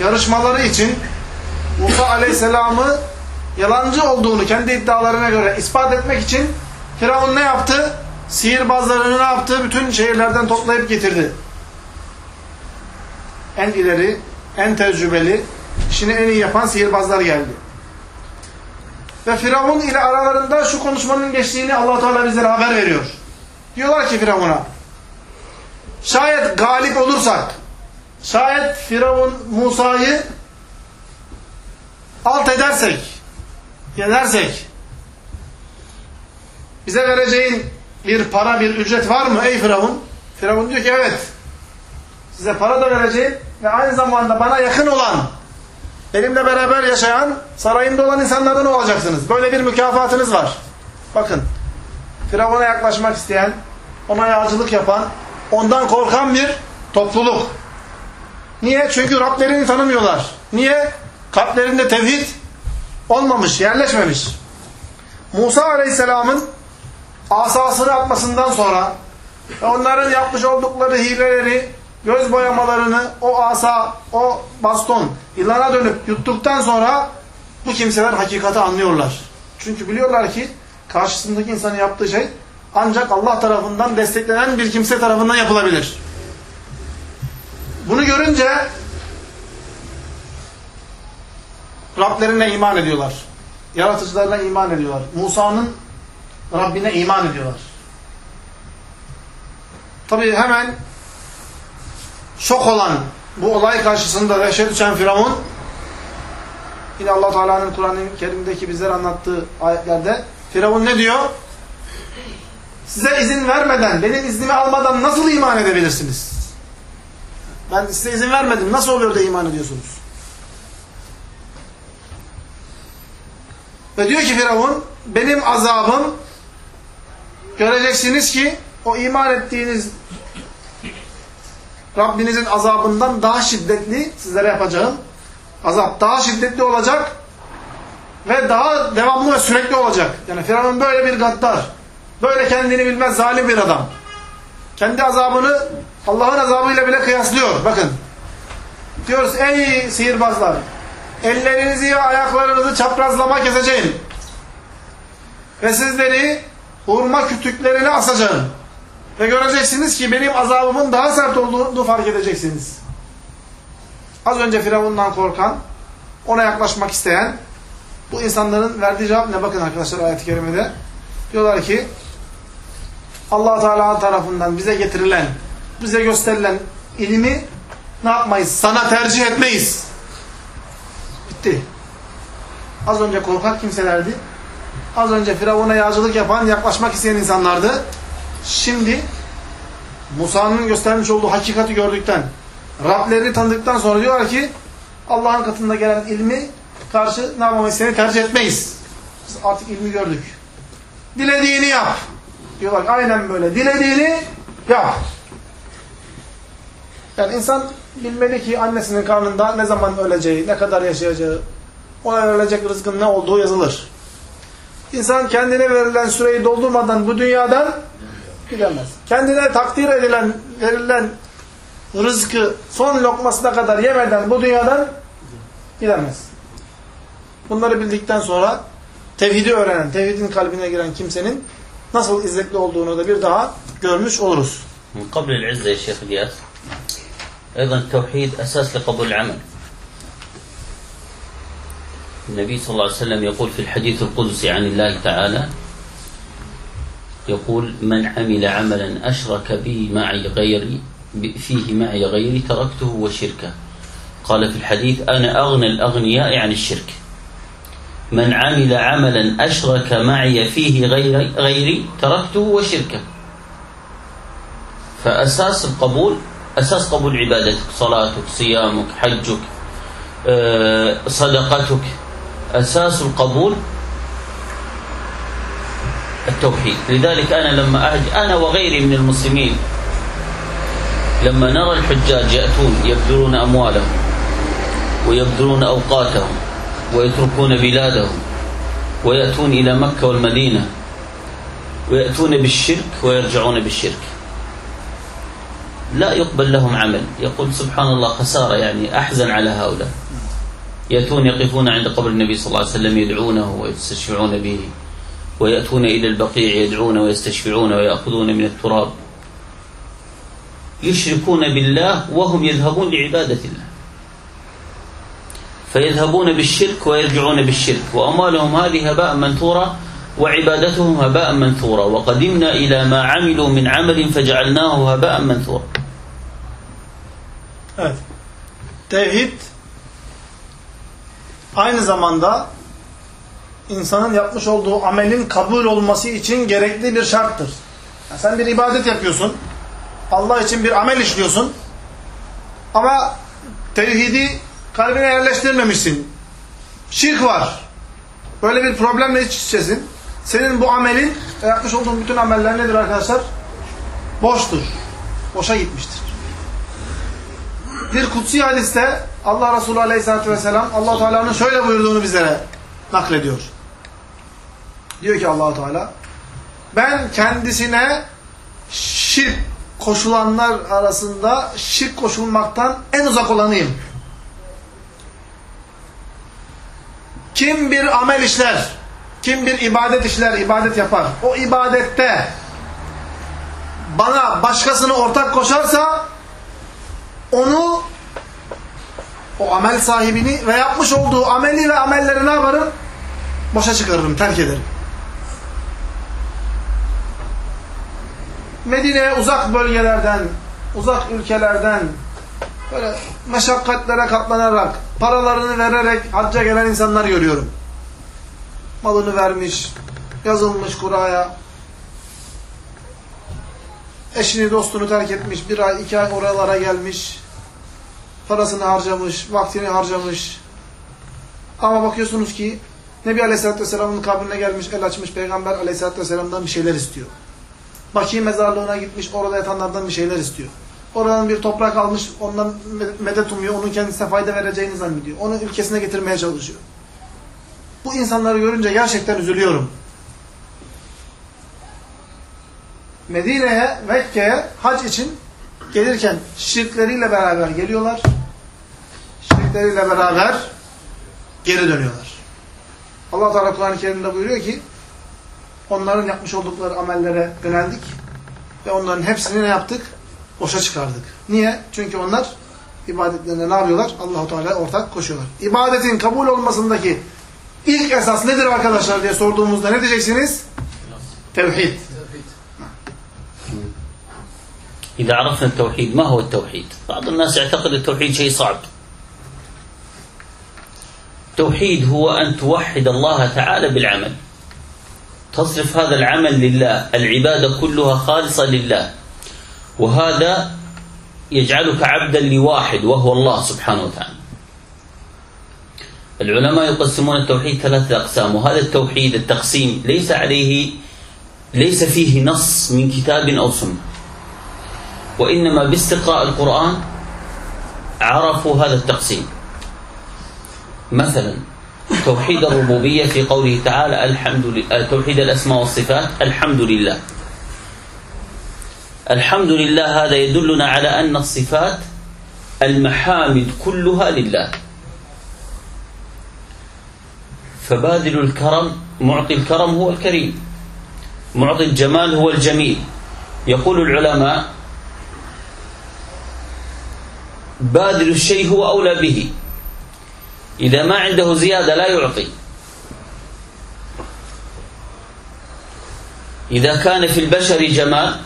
yarışmaları için Musa aleyhisselamı yalancı olduğunu kendi iddialarına göre ispat etmek için Firavun ne yaptı? Sihirbazlarını ne yaptı? Bütün şehirlerden toplayıp getirdi. En ileri, en tecrübeli, işini en iyi yapan sihirbazlar geldi. Ve Firavun ile aralarında şu konuşmanın geçtiğini allah Teala bizlere haber veriyor. Diyorlar ki Firavun'a, şayet galip olursak, şayet Firavun Musa'yı alt edersek, yenersek, bize vereceğin bir para, bir ücret var mı ey Firavun? Firavun diyor ki evet. Size para da vereceğim ve aynı zamanda bana yakın olan, benimle beraber yaşayan, sarayımda olan insanlardan olacaksınız. Böyle bir mükafatınız var. Bakın, Firavun'a yaklaşmak isteyen, ona yağcılık yapan, ondan korkan bir topluluk. Niye? Çünkü Rablerini tanımıyorlar. Niye? Kalplerinde tevhid olmamış, yerleşmemiş. Musa Aleyhisselam'ın asasını atmasından sonra onların yapmış oldukları hileleri, göz boyamalarını o asa, o baston yılana dönüp yuttuktan sonra bu kimseler hakikati anlıyorlar. Çünkü biliyorlar ki karşısındaki insanın yaptığı şey ancak Allah tarafından desteklenen bir kimse tarafından yapılabilir. Bunu görünce Rablerine iman ediyorlar. Yaratıcılarına iman ediyorlar. Musa'nın Rabbine iman ediyorlar. Tabi hemen şok olan bu olay karşısında dehşet düşen Firavun yine allah Teala'nın Kur'an-ı Kerim'deki bizlere anlattığı ayetlerde Firavun ne diyor? Size izin vermeden, benim iznimi almadan nasıl iman edebilirsiniz? Ben size izin vermedim. Nasıl oluyor da iman ediyorsunuz? Ve diyor ki Firavun, benim azabım göreceksiniz ki o iman ettiğiniz Rabbinizin azabından daha şiddetli sizlere yapacağım azap daha şiddetli olacak ve daha devamlı ve sürekli olacak. Yani Firavun böyle bir gaddar. Böyle kendini bilmez zalim bir adam. Kendi azabını Allah'ın azabıyla bile kıyaslıyor. Bakın. Diyoruz ey sihirbazlar ellerinizi ve ayaklarınızı çaprazlama keseceğim. Ve sizleri hurma kütüklerine asacağım. Ve göreceksiniz ki benim azabımın daha sert olduğunu fark edeceksiniz. Az önce Firavun'dan korkan, ona yaklaşmak isteyen, bu insanların verdiği cevap ne? Bakın arkadaşlar ayet-i kerimede. Diyorlar ki, allah Teala tarafından bize getirilen, bize gösterilen ilmi ne yapmayız? Sana tercih etmeyiz. Bitti. Az önce korkak kimselerdi. Az önce Firavun'a yağcılık yapan, yaklaşmak isteyen insanlardı. Şimdi Musa'nın göstermiş olduğu hakikati gördükten, Rablerini tanıdıktan sonra diyorlar ki Allah'ın katında gelen ilmi karşı ne yapamayız? Seni tercih etmeyiz. Biz artık ilmi gördük. Dilediğini yap. Diyorlar aynen böyle. Dilediğini yap. Yani insan bilmeli ki annesinin karnında ne zaman öleceği, ne kadar yaşayacağı, ona verilecek rızkın ne olduğu yazılır. İnsan kendine verilen süreyi doldurmadan bu dünyadan Gidemez. Kendine takdir edilen, verilen rızkı son lokmasına kadar yemeden bu dünyadan gidemez. Bunları bildikten sonra tevhidi öğrenen, tevhidin kalbine giren kimsenin nasıl izzetli olduğunu da bir daha görmüş oluruz. من قبل العزة يا شيخ الياس أيضا التوحيد أساس لقبول العمل النبي صلى الله عليه وسلم يقول في الحديث القدسي عن الله تعالى يقول من عمل عملا أشرك بي معي غيري فيه معي غيري تركته وشركه. قال في الحديث أنا أغنى الأغنياء عن الشرك. من عمل عملا أشرك معي فيه غيري, غيري تركته وشركه. فأساس القبول أساس قبول عبادتك صلاتك صيامك حجك آه، صدقتك أساس القبول التوحيد. لذلك أنا لما أهج أنا وغيري من المسلمين لما نرى الحجاج يأتون يبذلون أموالهم ويبذلون أوقاتهم ويتركون بلادهم ويأتون إلى مكة والمدينة ويأتون بالشرك ويرجعون بالشرك. لا يقبل لهم عمل. يقول سبحان الله خسارة يعني أحزن على هؤلاء. يأتون يقفون عند قبر النبي صلى الله عليه وسلم يدعونه ويستشفعون به. ويأتون إلى البقيع يدعون ويستشفعون ويأخذون من التراب. يشركون بالله وهم يذهبون لعبادة الله. فيذهبون بالشرك ويرجعون بالشرك. وأموالهم هذه هباء منثورة وعبادتهم هباء منثورة. وقدمنا إلى ما عملوا من عمل فجعلناه هباء منثورا. Evet. Tevhid aynı zamanda insanın yapmış olduğu amelin kabul olması için gerekli bir şarttır. Yani sen bir ibadet yapıyorsun. Allah için bir amel işliyorsun. Ama tevhidi kalbine yerleştirmemişsin. Şirk var. Böyle bir problemle iç içesin. Senin bu amelin, yapmış olduğun bütün ameller nedir arkadaşlar? Boştur. Boşa gitmiştir. Bir kutsi hadiste Allah Resulü Aleyhisselatü Vesselam allah Teala'nın şöyle buyurduğunu bizlere naklediyor. Diyor ki allah Teala ben kendisine şirk koşulanlar arasında şirk koşulmaktan en uzak olanıyım. Kim bir amel işler, kim bir ibadet işler, ibadet yapar, o ibadette bana başkasını ortak koşarsa onu o amel sahibini ve yapmış olduğu ameli ve amelleri ne yaparım? Boşa çıkarırım, terk ederim. Medine'ye uzak bölgelerden, uzak ülkelerden böyle meşakkatlere katlanarak, paralarını vererek hacca gelen insanlar görüyorum. Malını vermiş, yazılmış kuraya, eşini dostunu terk etmiş, bir ay iki ay oralara gelmiş, parasını harcamış, vaktini harcamış. Ama bakıyorsunuz ki Nebi Aleyhisselatü Vesselam'ın kabrine gelmiş, el açmış Peygamber Aleyhisselatü Vesselam'dan bir şeyler istiyor. Baki mezarlığına gitmiş, orada yatanlardan bir şeyler istiyor. Oradan bir toprak almış, ondan medet umuyor, onun kendisine fayda vereceğini zannediyor. Onu ülkesine getirmeye çalışıyor. Bu insanları görünce gerçekten üzülüyorum. Medine'ye, Mekke'ye hac için gelirken şirkleriyle beraber geliyorlar. Şirkleriyle beraber geri dönüyorlar. Allah Teala Kur'an-ı Kerim'de buyuruyor ki onların yapmış oldukları amellere yöneldik ve onların hepsini ne yaptık? Boşa çıkardık. Niye? Çünkü onlar ibadetlerine ne yapıyorlar? Allahu Teala ortak koşuyorlar. İbadetin kabul olmasındaki ilk esas nedir arkadaşlar diye sorduğumuzda ne diyeceksiniz? Tevhid. إذا عرفنا التوحيد ما هو التوحيد بعض الناس يعتقد التوحيد شيء صعب التوحيد هو أن توحد الله تعالى بالعمل. تصرف هذا العمل لله العبادة كلها خالصة لله. وهذا يجعلك عبدا لواحد وهو الله سبحانه وتعالى. العلماء يقسمون التوحيد ثلاثة أقسام وهذا التوحيد التقسيم ليس عليه ليس فيه نص من كتاب أو سنة. وإنما باستقراء القرآن عرفوا هذا التقسيم. مثلا توحيد الربوبية في قوله تعالى الحمد لله توحيد الأسماء والصفات الحمد لله. الحمد لله هذا يدلنا على أن الصفات المحامد كلها لله. فبادل الكرم معطي الكرم هو الكريم. معطي الجمال هو الجميل. يقول العلماء بادل الشيء هو أولى به. إذا ما عنده زيادة لا يعطي. إذا كان في البشر جمال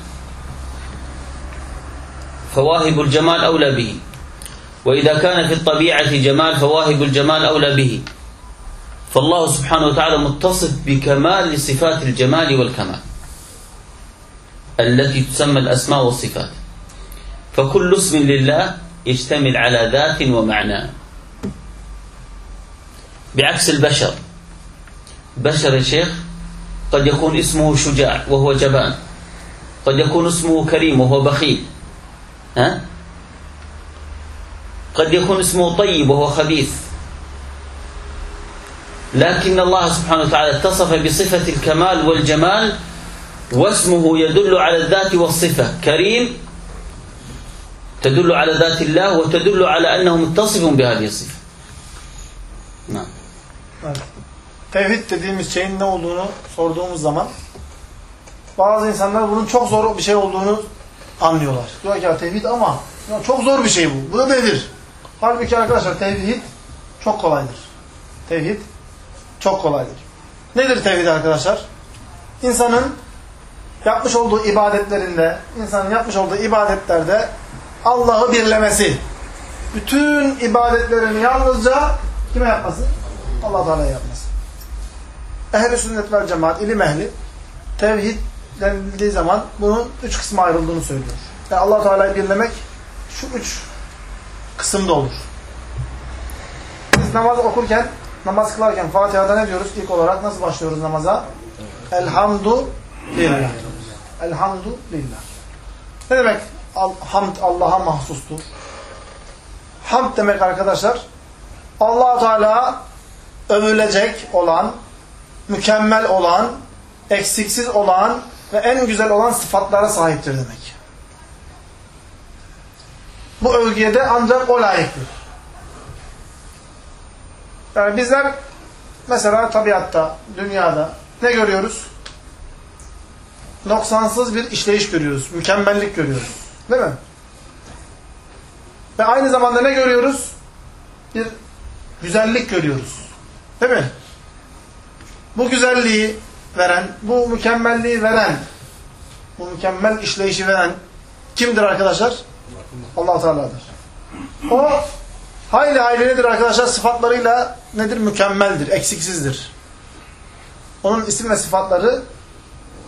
فواهب الجمال أولى به. وإذا كان في الطبيعة جمال فواهب الجمال أولى به. فالله سبحانه وتعالى متصف بكمال صفات الجمال والكمال التي تسمى الأسماء والصفات. فكل اسم لله يشتمل على ذات ومعنى. بعكس البشر. بشر يا شيخ قد يكون اسمه شجاع وهو جبان. قد يكون اسمه كريم وهو بخيل. ها؟ قد يكون اسمه طيب وهو خبيث. لكن الله سبحانه وتعالى اتصف بصفة الكمال والجمال واسمه يدل على الذات والصفة. كريم تدل على ذات الله وتدل على أنه متصف بهذه الصفة. Evet. Tevhid dediğimiz şeyin ne olduğunu sorduğumuz zaman bazı insanlar bunun çok zor bir şey olduğunu anlıyorlar. Diyor ki ya tevhid ama ya çok zor bir şey bu. Bu da nedir? Halbuki arkadaşlar tevhid çok kolaydır. Tevhid çok kolaydır. Nedir tevhid arkadaşlar? İnsanın yapmış olduğu ibadetlerinde, insanın yapmış olduğu ibadetlerde Allah'ı birlemesi. Bütün ibadetlerini yalnızca kime yapması? Allah Teala'ya yapması. Ehl-i sünnet vel cemaat, ilim ehli tevhid denildiği zaman bunun üç kısma ayrıldığını söylüyor. Yani Allah Teala'yı birlemek şu üç kısımda olur. Biz namaz okurken, namaz kılarken Fatiha'da ne diyoruz? İlk olarak nasıl başlıyoruz namaza? Elhamdu lillah. Elhamdu lillah. Ne demek hamd Allah'a mahsustur? Hamd demek arkadaşlar allah Teala övülecek olan, mükemmel olan, eksiksiz olan ve en güzel olan sıfatlara sahiptir demek. Bu övgüye de ancak o layıktır. Yani bizler mesela tabiatta, dünyada ne görüyoruz? Noksansız bir işleyiş görüyoruz. Mükemmellik görüyoruz. Değil mi? Ve aynı zamanda ne görüyoruz? Bir güzellik görüyoruz. Değil mi? Bu güzelliği veren, bu mükemmelliği veren, bu mükemmel işleyişi veren kimdir arkadaşlar? allah Teala'dır. O hayli hayli nedir arkadaşlar? Sıfatlarıyla nedir? Mükemmeldir, eksiksizdir. Onun isim ve sıfatları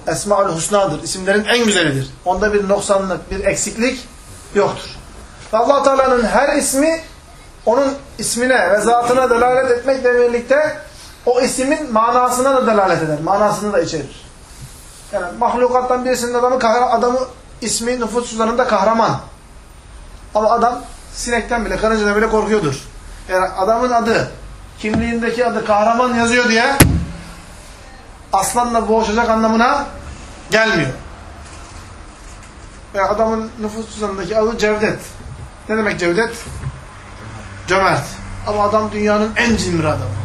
Esma-ül Husna'dır. İsimlerin en güzelidir. Onda bir noksanlık, bir eksiklik yoktur. Ve allah Teala'nın her ismi onun ismine ve zatına delalet etmekle birlikte o isimin manasına da delalet eder. Manasını da içerir. Yani mahlukattan birisinin adamı, adamı ismi nüfus cüzdanında kahraman. Ama adam sinekten bile, karıncadan bile korkuyordur. Yani adamın adı, kimliğindeki adı kahraman yazıyor diye aslanla boğuşacak anlamına gelmiyor. Yani adamın nüfus cüzdanındaki adı Cevdet. Ne demek Cevdet? Cömert. Ama adam dünyanın en cimri adamı.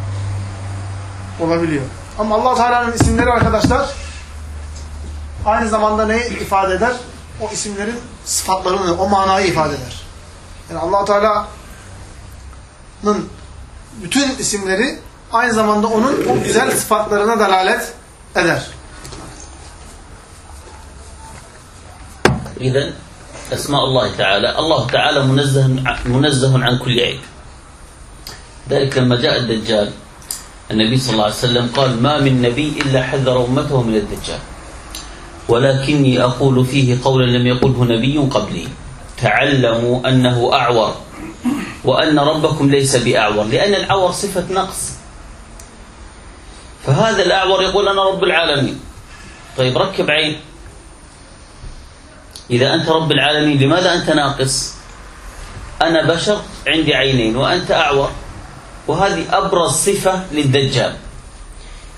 Olabiliyor. Ama allah Teala'nın isimleri arkadaşlar aynı zamanda neyi ifade eder? O isimlerin sıfatlarını, o manayı ifade eder. Yani allah Teala'nın bütün isimleri aynı zamanda onun o güzel sıfatlarına dalalet eder. İzen Esma Allah Teala. Allah Teala münezzehun an kulli ayb. ذلك لما جاء الدجال. النبي صلى الله عليه وسلم قال ما من نبي إلا حذر أمته من الدجال. ولكني أقول فيه قولا لم يقله نبي قبلي. تعلموا أنه أعور وأن ربكم ليس بأعور لأن العور صفة نقص. فهذا الأعور يقول أنا رب العالمين. طيب ركب عين. إذا أنت رب العالمين لماذا أنت ناقص؟ أنا بشر عندي عينين وأنت أعور. وهذه أبرز صفة للدجال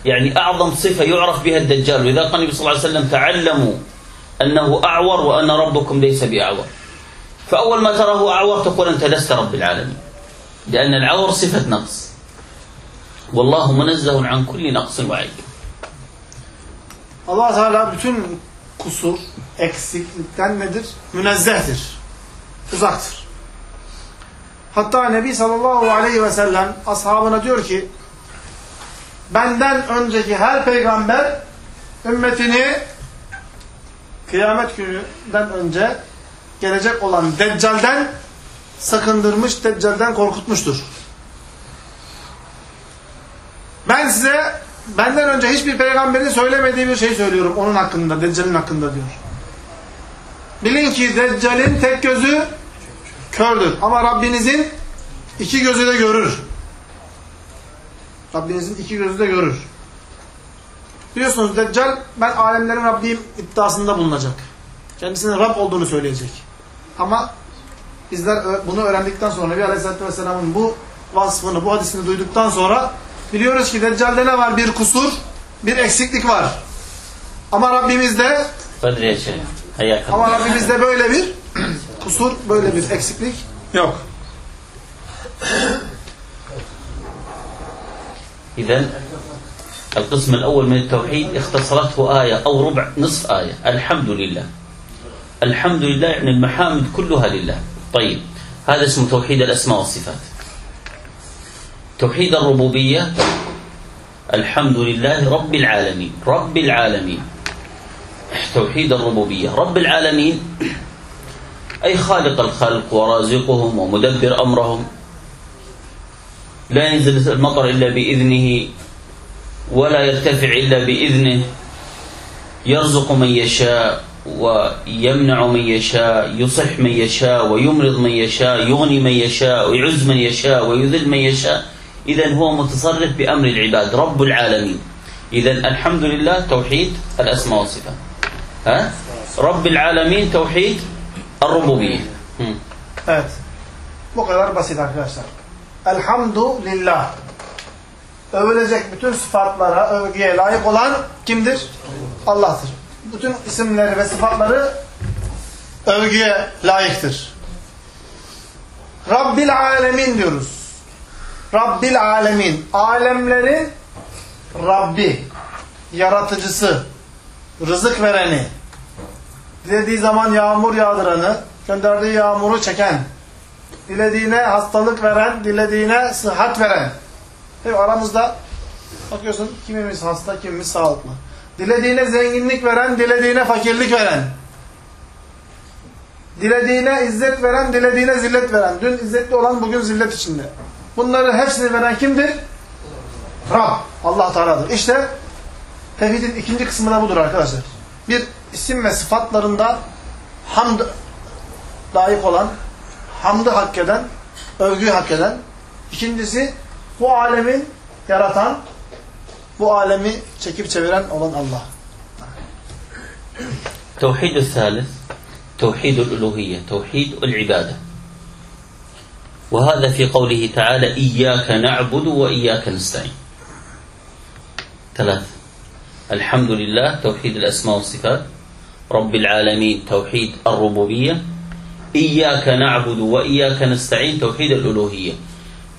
يعني أعظم صفة يعرف بها الدجال ولذا قال النبي صلى الله عليه وسلم تعلموا أنه أعور وأن ربكم ليس بأعور فأول ما تراه أعور تقول أنت لست رب العالمين لأن العور صفة نقص والله منزه عن كل نقص وعيب allah Teala bütün kusur, eksiklikten nedir? Münezzehtir. Uzaktır. Hatta Nebi sallallahu aleyhi ve sellem ashabına diyor ki benden önceki her peygamber ümmetini kıyamet gününden önce gelecek olan Deccal'den sakındırmış, Deccal'den korkutmuştur. Ben size benden önce hiçbir peygamberin söylemediği bir şey söylüyorum onun hakkında, Deccal'in hakkında diyor. Bilin ki Deccal'in tek gözü kördür. Ama Rabbinizin iki gözü de görür. Rabbinizin iki gözü de görür. Biliyorsunuz Deccal ben alemlerin Rabbiyim iddiasında bulunacak. Kendisinin Rab olduğunu söyleyecek. Ama bizler bunu öğrendikten sonra Nebi Aleyhisselatü Vesselam'ın bu vasfını, bu hadisini duyduktan sonra biliyoruz ki Deccal'de ne var? Bir kusur, bir eksiklik var. Ama Rabbimiz de ama Rabbimiz de böyle bir kusur, böyle bir eksiklik? Yok. إذا القسم الأول من التوحيد اختصرته آية أو ربع نصف آية. الحمد لله. الحمد لله يعني المحامد كلها لله. طيب هذا اسمه توحيد الأسماء والصفات. توحيد الربوبية الحمد لله رب العالمين. رب العالمين. توحيد الربوبية. رب العالمين أي خالق الخلق ورازقهم ومدبر أمرهم. لا ينزل المطر إلا بإذنه ولا يرتفع إلا بإذنه. يرزق من يشاء ويمنع من يشاء يصح من يشاء ويمرض من يشاء يغني من يشاء ويعز من يشاء ويذل من يشاء. إذا هو متصرف بأمر العباد رب العالمين. إذا الحمد لله توحيد الأسماء والصفات. ها؟ رب العالمين توحيد Ar-Rububiyye. Evet. Bu kadar basit arkadaşlar. Elhamdülillah. Övülecek bütün sıfatlara, övgüye layık olan kimdir? Allah'tır. Bütün isimleri ve sıfatları övgüye layıktır. Rabbil alemin diyoruz. Rabbil alemin. Alemlerin Rabbi, yaratıcısı, rızık vereni, Dilediği zaman yağmur yağdıranı, gönderdiği yağmuru çeken, dilediğine hastalık veren, dilediğine sıhhat veren. Tabii aramızda bakıyorsun kimimiz hasta, kimimiz sağlıklı. Dilediğine zenginlik veren, dilediğine fakirlik veren. Dilediğine izzet veren, dilediğine zillet veren. Dün izzetli olan bugün zillet içinde. Bunların hepsini veren kimdir? Rab. Allah Teala'dır. İşte tevhidin ikinci kısmı da budur arkadaşlar. Bir isim ve sıfatlarında hamd layık olan, hamdı hak eden, övgüyü hak eden. İkincisi bu alemin yaratan, bu alemi çekip çeviren olan Allah. التوحيد الثالث توحيد الألوهية توحيد العبادة وهذا في قوله تعالى إياك نعبد وإياك نستعين ثلاث الحمد لله توحيد الأسماء والصفات رب العالمين توحيد الربوبية إياك نعبد وإياك نستعين توحيد الألوهية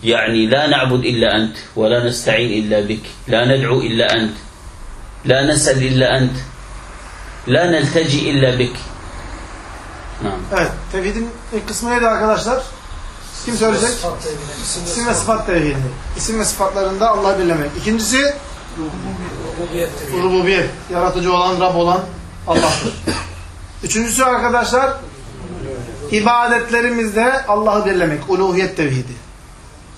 يعني لا نعبد إلا أنت ولا نستعين إلا بك لا ندعو إلا أنت لا نسأل إلا أنت لا نلتجئ إلا بك نعم Evet, tevhidin ilk kısmı neydi arkadaşlar? Kim söyleyecek? İsim ve sıfat tevhidi. İsim ve sıfatlarında Allah'ı birlemek. İkincisi rububiyet. Yaratıcı olan, Rab olan Allah'tır. Üçüncüsü arkadaşlar ibadetlerimizde Allah'ı birlemek. Uluhiyet tevhidi.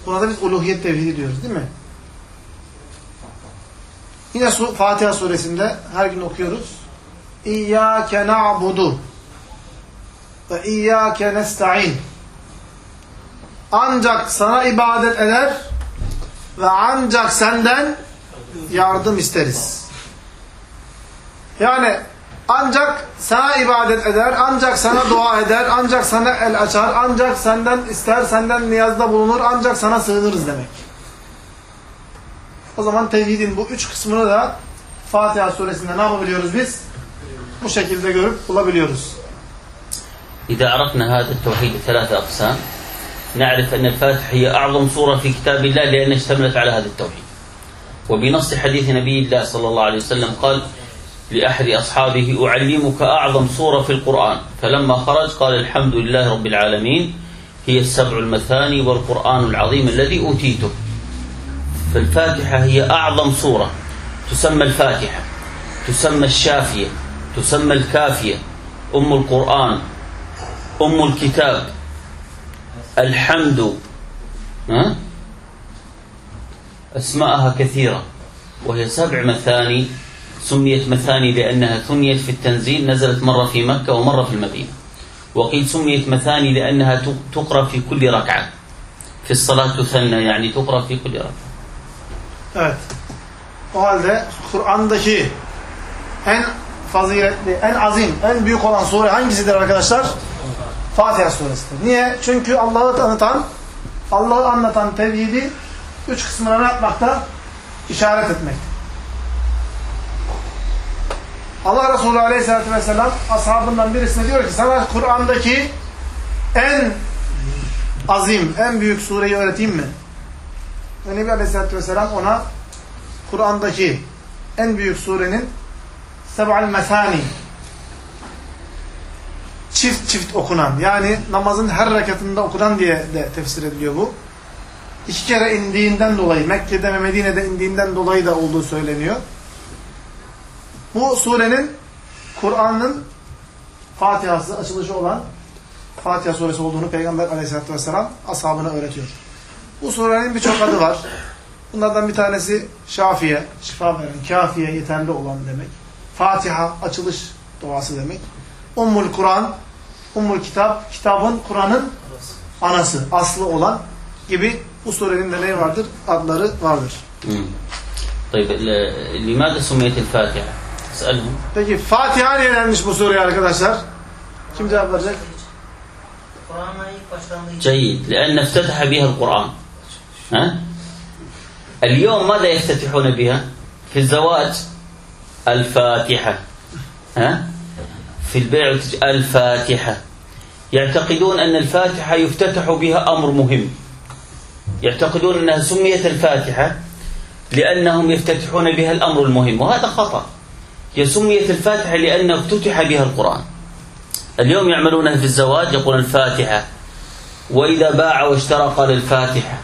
Buna da biz uluhiyet tevhidi diyoruz değil mi? Yine Fatiha suresinde her gün okuyoruz. İyyâke na'budu ve iyyâke nesta'in. Ancak sana ibadet eder ve ancak senden yardım isteriz. Yani ancak sana ibadet eder, ancak sana dua eder, ancak sana el açar, ancak senden ister, senden niyazda bulunur, ancak sana sığınırız demek. O zaman tevhidin bu üç kısmını da Fatiha suresinde ne yapabiliyoruz biz? bu şekilde görüp bulabiliyoruz. إذا عرفنا هذا التوحيد ثلاثة أقسام نعرف أن الفاتحة هي أعظم سورة في كتاب الله لأنها اشتملت على هذا التوحيد وبنص حديث نبي الله صلى الله عليه وسلم قال لأحد أصحابه أعلمك أعظم سورة في القرآن. فلما خرج قال الحمد لله رب العالمين هي السبع المثاني والقرآن العظيم الذي أوتيته. فالفاتحة هي أعظم سورة. تسمى الفاتحة تسمى الشافية تسمى الكافية. أم القرآن أم الكتاب. الحمد ها؟ أسماءها كثيرة. وهي سبع مثاني سميت مثاني لأنها ثنيت في التنزيل نزلت مرة في مكة ومرة في المدينة وقيل سميت مثاني لأنها تقرأ في كل ركعة في الصلاة تثنى يعني تقرأ في كل ركعة Evet. O halde Kur'an'daki en faziletli, en azim, en büyük olan sure hangisidir arkadaşlar? Fatiha suresidir. Niye? Çünkü Allah'ı tanıtan, Allah'ı anlatan tevhidi üç kısmına yapmakta? İşaret etmekte. Allah Resulü Aleyhisselatü Vesselam ashabından birisine diyor ki sana Kur'an'daki en azim, en büyük sureyi öğreteyim mi? Ve Nebi Aleyhisselatü Vesselam ona Kur'an'daki en büyük surenin Seb'al Mesani çift çift okunan yani namazın her rekatında okunan diye de tefsir ediliyor bu. İki kere indiğinden dolayı Mekke'de ve Medine'de indiğinden dolayı da olduğu söyleniyor. Bu surenin Kur'an'ın Fatiha'sı açılışı olan Fatiha suresi olduğunu Peygamber Aleyhisselatü vesselam ashabına öğretiyor. Bu surenin birçok adı var. Bunlardan bir tanesi Şafiye, şifa veren, kafiye, yeterli olan demek. Fatiha, açılış duası demek. Ummul Kur'an, Ummul Kitap, kitabın, Kur'an'ın anası, aslı olan gibi bu surenin de ne vardır? Adları vardır. مم. طيب ل- لماذا سميت الفاتحة؟ اسألهم Peki Fatiha niye denmiş bu sureye arkadaşlar? Kim cevap verecek? Kur'an'la ilk başlandığı için جيد لأن افتتح بها القرآن ها؟ اليوم ماذا يفتتحون بها في الزواج الفاتحة ها؟ في البيع الفاتحة يعتقدون أن الفاتحة يفتتح بها أمر مهم يعتقدون أنها سميت الفاتحة لأنهم يفتتحون بها الأمر المهم وهذا خطأ هي سميت الفاتحة لأنه افتتح بها القرآن. اليوم يعملونها في الزواج يقول الفاتحة. وإذا باع واشترى قال الفاتحة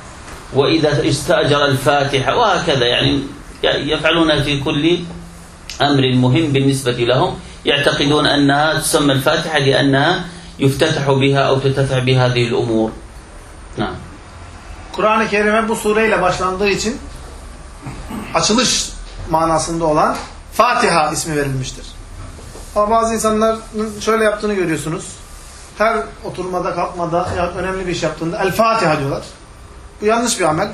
وإذا استأجر الفاتحة. وهكذا يعني يفعلون في كل أمر مهم بالنسبة لهم. يعتقدون أنها تسمى الفاتحة لأنها يفتتح بها أو تتفع بهذه الأمور. نعم. Kur'an-ı Kerim'e bu sureyle başlandığı için açılış manasında olan Fatiha ismi verilmiştir. Ama bazı insanların şöyle yaptığını görüyorsunuz. Her oturmada, kalkmada ya önemli bir iş yaptığında El Fatiha diyorlar. Bu yanlış bir amel.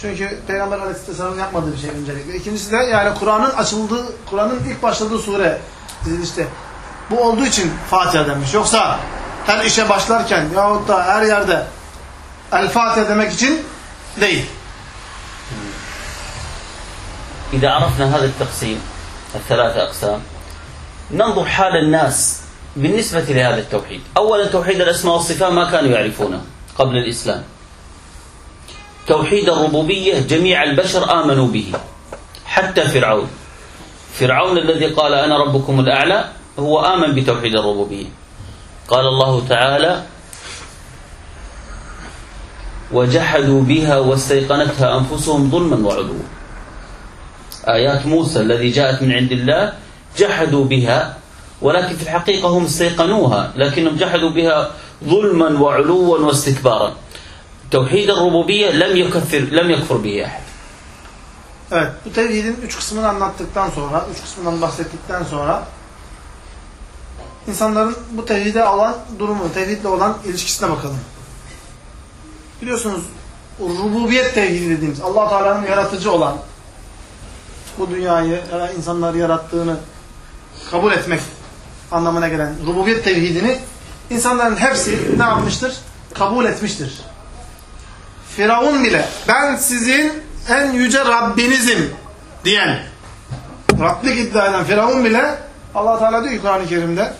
Çünkü Peygamber Aleyhisselam'ın yapmadığı bir şey öncelikle. İkincisi de yani Kur'an'ın açıldığı, Kur'an'ın ilk başladığı sure dizilişte. Bu olduğu için Fatiha denmiş. Yoksa her işe başlarken yahut da her yerde El Fatiha demek için değil. İde arafna hadi taksim الثلاثة أقسام. ننظر حال الناس بالنسبة لهذا التوحيد. أولا توحيد الأسماء والصفات ما كانوا يعرفونه قبل الإسلام. توحيد الربوبية جميع البشر آمنوا به حتى فرعون. فرعون الذي قال أنا ربكم الأعلى هو آمن بتوحيد الربوبية. قال الله تعالى وجحدوا بها واستيقنتها أنفسهم ظلما وعلوا آيات موسى الذي جاءت من عند الله جحدوا بها ولكن في الحقيقة هم استيقنوها لكنهم جحدوا بها ظلما وعلوا واستكبارا توحيد الربوبية لم يكفر لم يكفر به أحد Evet, bu tevhidin üç kısmını anlattıktan sonra, üç kısmından bahsettikten sonra insanların bu tevhide olan durumu, tevhidle olan ilişkisine bakalım. Biliyorsunuz rububiyet tevhidi dediğimiz allah Teala'nın yaratıcı olan bu dünyayı, insanları yarattığını kabul etmek anlamına gelen rububiyet tevhidini insanların hepsi ne yapmıştır? Kabul etmiştir. Firavun bile ben sizin en yüce Rabbinizim diyen Rablik iddia eden Firavun bile allah Teala diyor Kur'an-ı Kerim'de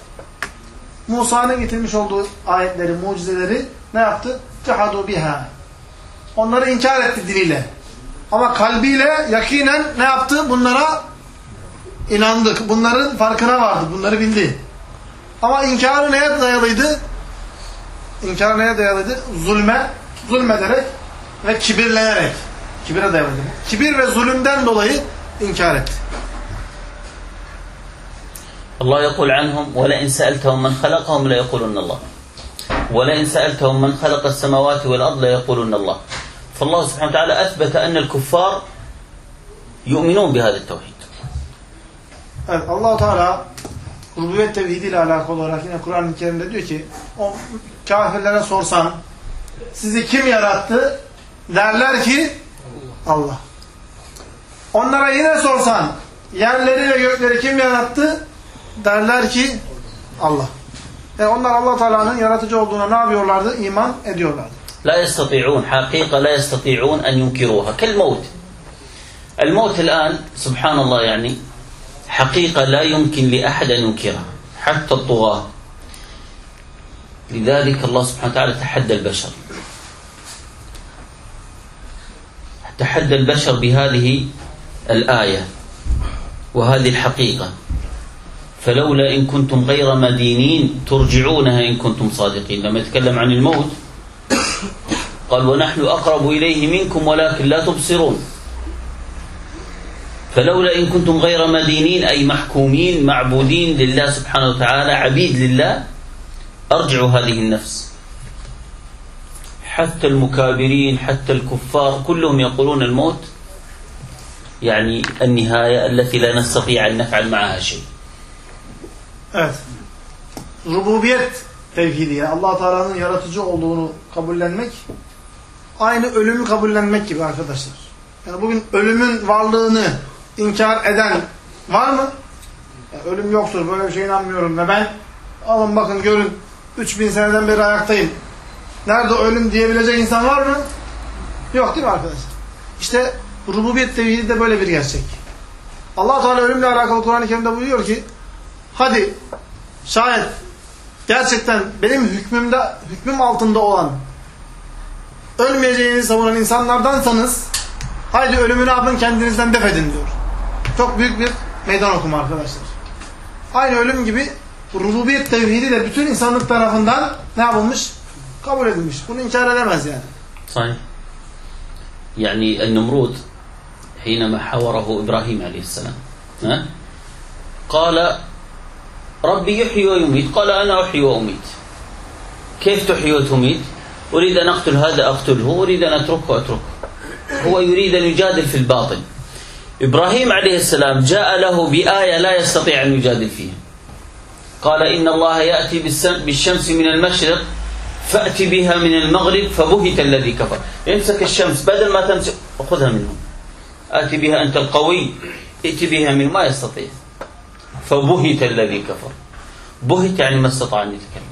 Musa'nın getirmiş olduğu ayetleri, mucizeleri ne yaptı? Cehadu biha. Onları inkar etti diliyle. Ama kalbiyle yakinen ne yaptı? Bunlara inandık. Bunların farkına vardı. Bunları bildi. Ama inkarı neye dayalıydı? İnkar neye dayalıydı? Zulme, zulmederek ve kibirlenerek. Kibire dayalıydı. Kibir ve zulümden dolayı inkar etti. الله يقول عنهم ولئن سألتهم من خلقهم ليقولن الله ولئن سألتهم من خلق السماوات والأرض ليقولن الله فالله سبحانه وتعالى أثبت أن الكفار يؤمنون بهذا التوحيد Evet allah Teala rububiyet tevhidiyle alakalı olarak yine Kur'an-ı Kerim'de diyor ki o kafirlere sorsan sizi kim yarattı? Derler ki Allah. Onlara yine sorsan yerleri ve gökleri kim yarattı? Derler ki Allah. Yani onlar allah Teala'nın yaratıcı olduğuna ne yapıyorlardı? İman ediyorlardı. لا يستطيعون حقيقة لا يستطيعون أن ينكروها. كالموت. الموت الآن سبحان الله يعني حقيقة لا يمكن لأحد أن ينكرها حتى الطغاة. لذلك الله سبحانه وتعالى تحدى البشر. تحدى البشر بهذه الآية وهذه الحقيقة. فلولا إن كنتم غير مدينين ترجعونها إن كنتم صادقين. لما يتكلم عن الموت قال ونحن أقرب إليه منكم ولكن لا تبصرون. فلولا إن كنتم غير مدينين أي محكومين معبودين لله سبحانه وتعالى عبيد لله أرجعوا هذه النفس. حتى المكابرين حتى الكفار كلهم يقولون الموت يعني النهاية التي لا نستطيع أن نفعل معها شيء. Evet. Tevhidi yani allah Teala'nın yaratıcı olduğunu kabullenmek aynı ölümü kabullenmek gibi arkadaşlar. Yani bugün ölümün varlığını inkar eden var mı? Yani ölüm yoktur, böyle bir şeye inanmıyorum ve ben alın bakın görün 3000 seneden beri ayaktayım. Nerede ölüm diyebilecek insan var mı? Yok değil mi arkadaşlar? İşte rububiyet tevhidi de böyle bir gerçek. allah Teala ölümle alakalı Kur'an-ı Kerim'de buyuruyor ki hadi şayet gerçekten benim hükmümde hükmüm altında olan ölmeyeceğini savunan insanlardansanız haydi ölümü ne yapın kendinizden def edin diyor. Çok büyük bir meydan okuma arkadaşlar. Aynı ölüm gibi rububiyet tevhidi de bütün insanlık tarafından ne yapılmış? Kabul edilmiş. Bunu inkar edemez yani. صحيح يعني النمرود حينما حاوره إبراهيم عليه السلام ها؟ قال ربي يحيي ويميت قال أنا أحيي وأميت. كيف تحيي وتميت؟ أريد أن أقتل هذا أقتله أريد أن أتركه أتركه. هو يريد أن يجادل في الباطل. إبراهيم عليه السلام جاء له بآية لا يستطيع أن يجادل فيها. قال إن الله يأتي بالشمس من المشرق فأتي بها من المغرب فبهت الذي كفر. امسك الشمس بدل ما تمسك خذها منه آتي بها أنت القوي ائتي بها من ما يستطيع. فبهت الذي كفر بهت يعني ما استطاع أن يتكلم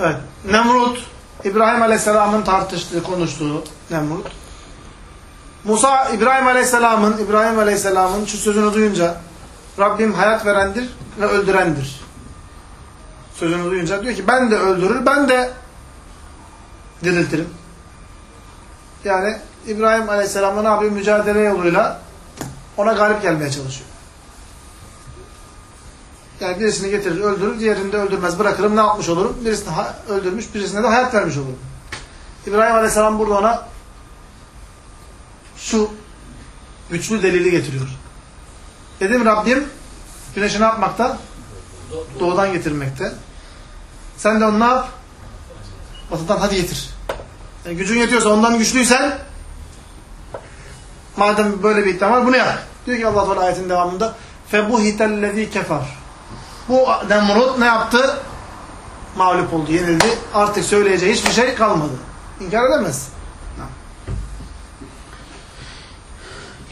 Evet. Nemrut, İbrahim Aleyhisselam'ın tartıştığı, konuştuğu Nemrut. Musa, İbrahim Aleyhisselam'ın, İbrahim Aleyhisselam'ın şu sözünü duyunca Rabbim hayat verendir ve öldürendir. Sözünü duyunca diyor ki ben de öldürür, ben de diriltirim. Yani İbrahim Aleyhisselam'la ne yapıyor? Mücadele yoluyla ona galip gelmeye çalışıyor. Yani birisini getirir, öldürür, diğerini de öldürmez. Bırakırım, ne yapmış olurum? Birisini öldürmüş, birisine de hayat vermiş olurum. İbrahim Aleyhisselam burada ona şu güçlü delili getiriyor. Dedim Rabbim güneşi ne yapmakta? Doğudan getirmekte. Sen de onu ne yap? Batıdan hadi getir. Yani gücün yetiyorsa ondan güçlüysen madem böyle bir iddia var bunu yap. Diyor ki Allah Teala ayetin devamında febuhitellezî kefar. Bu Nemrut ne yaptı? Mağlup oldu, yenildi. Artık söyleyeceği hiçbir şey kalmadı. İnkar edemez.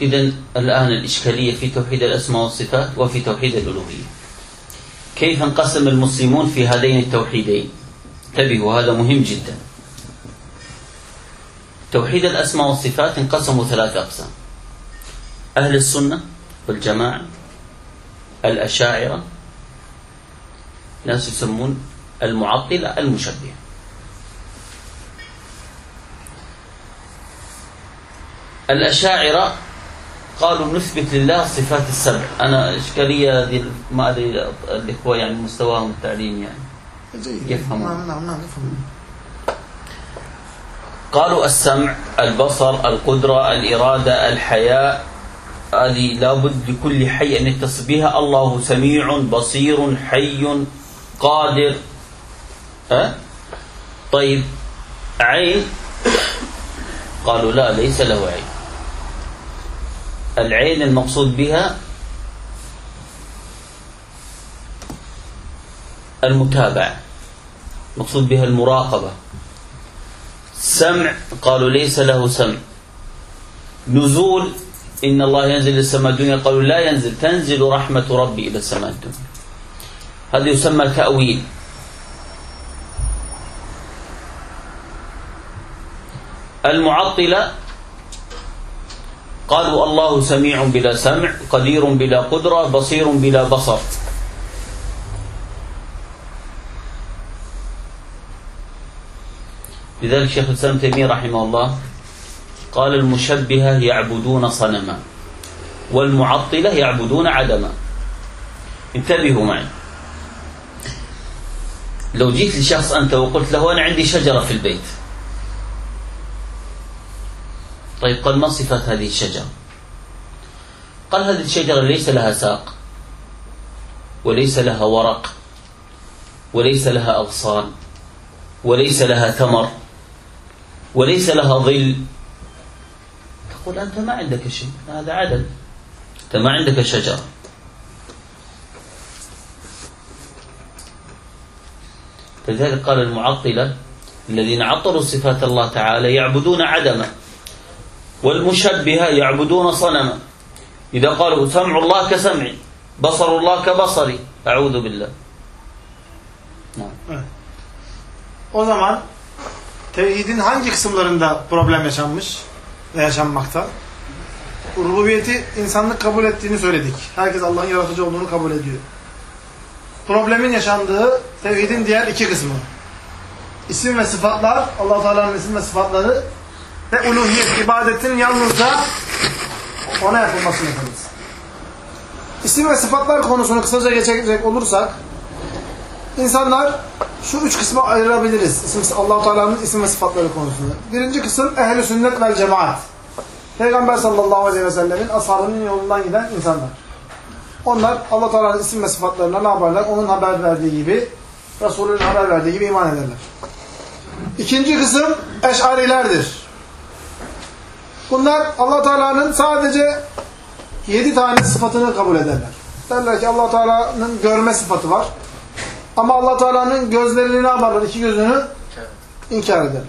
إذا الآن الإشكالية في توحيد الأسماء والصفات وفي توحيد الألوهية كيف انقسم المسلمون في هذين التوحيدين انتبهوا هذا مهم جدا توحيد الأسماء والصفات انقسموا ثلاثة أقسام أهل السنة والجماعة الأشاعرة ناس يسمون المعطلة المشبهة الأشاعرة قالوا نثبت لله صفات السبع. أنا إشكالية هذه ما أدري الإخوة يعني مستواهم التعليمي يعني. يفهمون. نعم نعم نعم يفهمون قالوا السمع البصر القدرة الإرادة الحياء هذه لابد لكل حي أن يتصف بها الله سميع بصير حي قادر أه؟ طيب عين؟ قالوا لا ليس له عين. العين المقصود بها المتابعة مقصود بها المراقبة. سمع قالوا ليس له سمع. نزول إن الله ينزل السماء الدنيا قالوا لا ينزل. تنزل رحمة ربي إلى السماء الدنيا. هذا يسمى تأويل المعطلة قالوا الله سميع بلا سمع قدير بلا قدرة بصير بلا بصر. لذلك شيخ الإسلام تيمية رحمه الله قال المشبهة يعبدون صنما والمعطلة يعبدون عدما. انتبهوا معي. لو جيت لشخص أنت وقلت له أنا عندي شجرة في البيت. طيب قال ما صفات هذه الشجرة؟ قال هذه الشجرة ليس لها ساق وليس لها ورق وليس لها أغصان وليس لها ثمر وليس لها ظل. تقول أنت ما عندك شيء هذا عدد أنت ما عندك شجرة. فلذلك قال المعطلة الذين عطلوا صفات الله تعالى يعبدون عدما والمشبهة يعبدون صنما إذا قالوا سمع الله كسمعي بصر الله كبصري أعوذ بالله نعم O zaman tevhidin hangi kısımlarında problem yaşanmış ve yaşanmakta? Rububiyeti insanlık kabul ettiğini söyledik. Herkes Allah'ın yaratıcı olduğunu kabul ediyor. Problemin yaşandığı tevhidin diğer iki kısmı. İsim ve sıfatlar, allah Teala'nın isim ve sıfatları ve uluhiyet, ibadetin yalnızca ona yapılması meselesi. İsim ve sıfatlar konusunu kısaca geçecek olursak, insanlar şu üç kısma ayırabiliriz. İsim, allah Teala'nın isim ve sıfatları konusunda. Birinci kısım ehl-i sünnet vel cemaat. Peygamber sallallahu aleyhi ve sellemin ashabının yolundan giden insanlar. Onlar allah Teala'nın isim ve sıfatlarına ne yaparlar? Onun haber verdiği gibi, Resulünün haber verdiği gibi iman ederler. İkinci kısım eşarilerdir. Bunlar allah Teala'nın sadece yedi tane sıfatını kabul ederler. Derler ki allah Teala'nın görme sıfatı var. Ama allah Teala'nın gözlerini ne yaparlar? İki gözünü inkar ederler.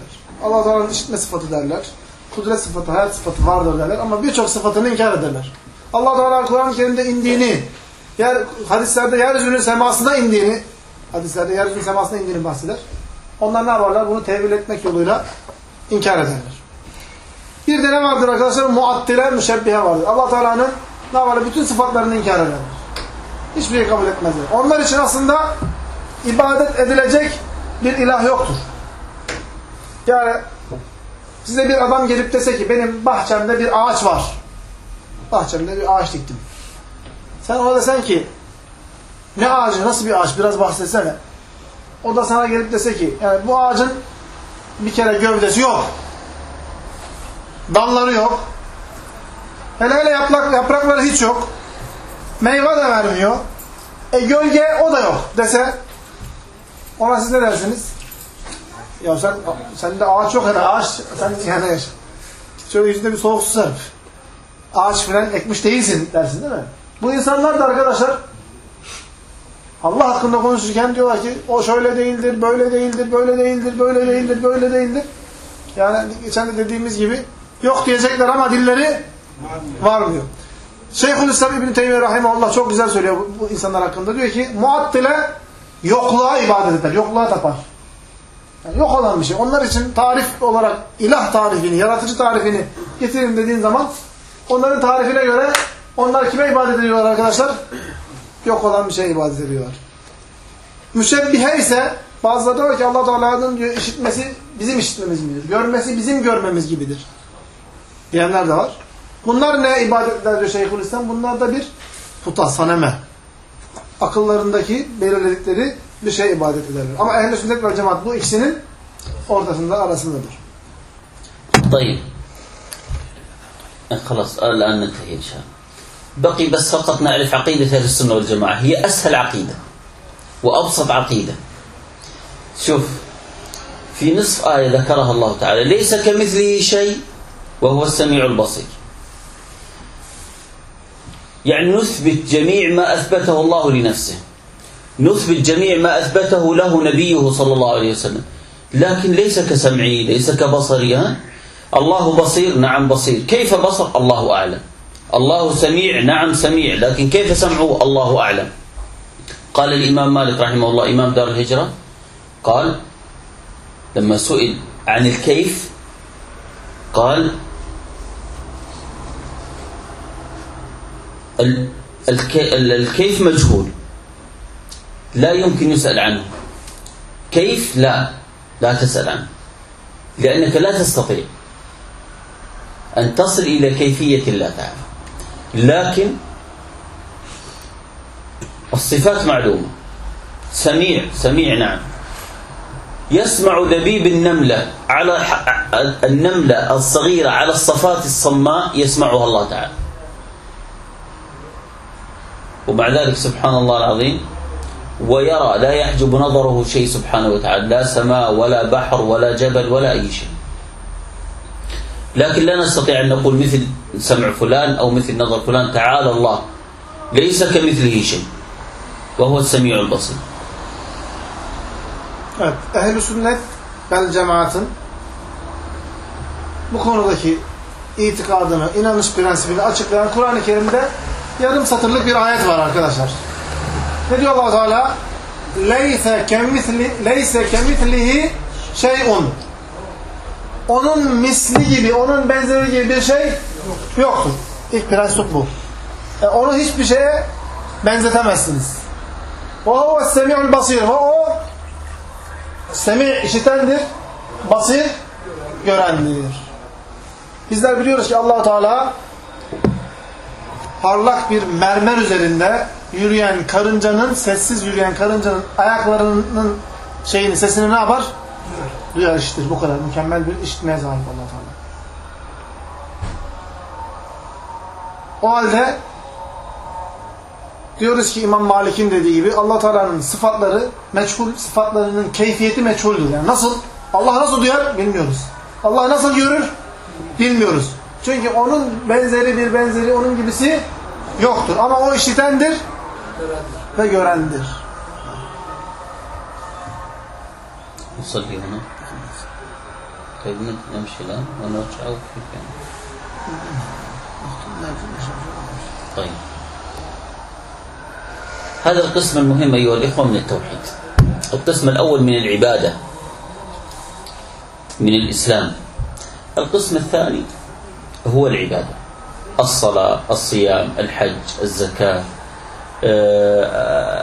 allah Teala'nın işitme sıfatı derler. Kudret sıfatı, hayat sıfatı vardır derler. Ama birçok sıfatını inkar ederler. Allah Teala Kur'an-ı Kerim'de indiğini, yer, hadislerde yeryüzünün semasına indiğini, hadislerde yeryüzünün semasına indiğini bahseder. Onlar ne yaparlar? Bunu tevil etmek yoluyla inkar ederler. Bir de ne vardır arkadaşlar? Muattile, müşebbihe vardır. allah Teala'nın ne yaparlar? Bütün sıfatlarını inkar ederler. Hiçbir şey kabul etmezler. Onlar için aslında ibadet edilecek bir ilah yoktur. Yani size bir adam gelip dese ki benim bahçemde bir ağaç var. Bahçemde bir ağaç diktim. Sen ona desen ki ne ağacı, nasıl bir ağaç biraz bahsetsene. O da sana gelip dese ki yani bu ağacın bir kere gövdesi yok. Dalları yok. Hele hele yaprak, yaprakları hiç yok. Meyve de vermiyor. E gölge o da yok dese ona siz ne dersiniz? Ya sen sende ağaç yok hele ağaç sen yani şöyle yüzünde bir soğuk su serp. Ağaç falan ekmiş değilsin dersin değil mi? Bu insanlar da arkadaşlar Allah hakkında konuşurken diyorlar ki o şöyle değildir, böyle değildir, böyle değildir, böyle değildir, böyle değildir. Yani geçen de dediğimiz gibi yok diyecekler ama dilleri var diyor. Şeyhülislam İbn Teymiye rahimehullah çok güzel söylüyor bu, bu insanlar hakkında. Diyor ki muattile yokluğa ibadet eder, yokluğa tapar. Yani yok olan bir şey. Onlar için tarif olarak ilah tarifini, yaratıcı tarifini getirin dediğin zaman Onların tarifine göre onlar kime ibadet ediyorlar arkadaşlar? Yok olan bir şeye ibadet ediyorlar. Müşebbihe ise bazıları diyor ki Allah Teala'nın diyor işitmesi bizim işitmemiz gibidir. Görmesi bizim görmemiz gibidir. Diyenler de var. Bunlar ne ibadetler diyor Şeyhülislam? Bunlar da bir puta, saneme. Akıllarındaki belirledikleri bir şey ibadet ederler. Ama ehl-i sünnet ve cemaat bu ikisinin ortasında arasındadır. Dayı. خلاص الآن ننتهي إن شاء الله. بقي بس فقط نعرف عقيدة أهل السنة والجماعة. هي أسهل عقيدة وأبسط عقيدة. شوف في نصف آية ذكرها الله تعالى ليس كمثله شيء وهو السميع البصير. يعني نثبت جميع ما أثبته الله لنفسه. نثبت جميع ما أثبته له نبيه صلى الله عليه وسلم. لكن ليس كسمعي ليس كبصري ها؟ الله بصير نعم بصير كيف بصر الله أعلم الله سميع نعم سميع لكن كيف سمعه الله أعلم قال الإمام مالك رحمه الله إمام دار الهجرة قال لما سئل عن الكيف قال ال- الك- ال- الكيف مجهول لا يمكن يسأل عنه كيف لا لا تسأل عنه لأنك لا تستطيع أن تصل إلى كيفية الله تعالى. لكن الصفات معلومة. سميع سميع نعم. يسمع دبيب النملة على النملة الصغيرة على الصفات الصماء يسمعها الله تعالى. ومع ذلك سبحان الله العظيم ويرى لا يحجب نظره شيء سبحانه وتعالى. لا سماء ولا بحر ولا جبل ولا أي شيء. لكن لا نستطيع أن نقول مثل سمع فلان أو مثل نظر فلان تعالى الله ليس كمثله شيء وهو السميع البصير Evet, ehl-i sünnet vel cemaatın bu konudaki itikadını, inanış prensibini açıklayan Kur'an-ı Kerim'de yarım satırlık bir ayet var arkadaşlar. Ne diyor Allah Teala? Leyse kemisli leyse kemislihi şey'un. Onun misli gibi, onun benzeri gibi bir şey yoktur. İlk prensip bu. E, onu hiçbir şeye benzetemezsiniz. Huve semi'ul basir. Ve o Semi işitendir, basir görendir. Bizler biliyoruz ki allah Teala parlak bir mermer üzerinde yürüyen karıncanın, sessiz yürüyen karıncanın ayaklarının şeyini, sesini ne yapar? duyar işitir. Bu kadar mükemmel bir işitmeye sahip allah Teala. O halde diyoruz ki İmam Malik'in dediği gibi allah Teala'nın sıfatları meçhul, sıfatlarının keyfiyeti meçhuldür. Yani nasıl? Allah nasıl duyar? Bilmiyoruz. Allah nasıl görür? Bilmiyoruz. Çünkü onun benzeri bir benzeri, onun gibisi yoktur. Ama o işitendir ve görendir. Nasıl diyor onu? طيب نمشي الآن ونرجع كيف يعني طيب هذا القسم المهم أيها الإخوة من التوحيد القسم الأول من العبادة من الإسلام القسم الثاني هو العبادة الصلاة الصيام الحج الزكاة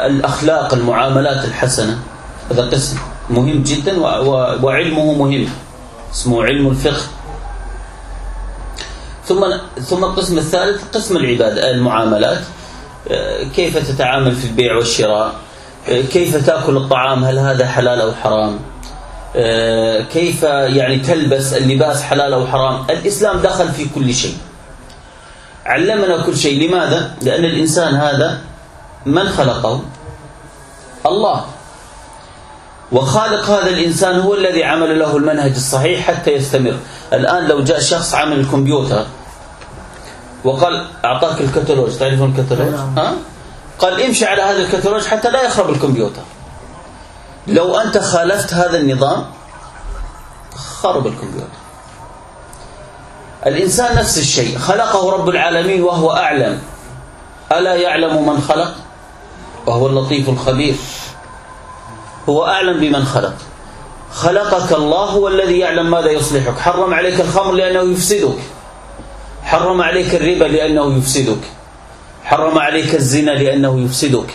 الأخلاق المعاملات الحسنة هذا قسم مهم جدا وعلمه مهم اسمه علم الفقه. ثم ثم القسم الثالث قسم العبادة المعاملات. آه، كيف تتعامل في البيع والشراء؟ آه، كيف تأكل الطعام؟ هل هذا حلال أو حرام؟ آه، كيف يعني تلبس اللباس حلال أو حرام؟ الإسلام دخل في كل شيء. علمنا كل شيء. لماذا؟ لأن الإنسان هذا من خلقه؟ الله. وخالق هذا الإنسان هو الذي عمل له المنهج الصحيح حتى يستمر. الآن لو جاء شخص عمل الكمبيوتر وقال أعطاك الكتالوج تعرفون الكتالوج؟ نعم. ها؟ قال امشي على هذا الكتالوج حتى لا يخرب الكمبيوتر. لو أنت خالفت هذا النظام خرب الكمبيوتر. الإنسان نفس الشيء خلقه رب العالمين وهو أعلم. ألا يعلم من خلق؟ وهو اللطيف الخبير. هو أعلم بمن خلق. خلقك الله هو الذي يعلم ماذا يصلحك. حرم عليك الخمر لأنه يفسدك. حرم عليك الربا لأنه يفسدك. حرم عليك الزنا لأنه يفسدك.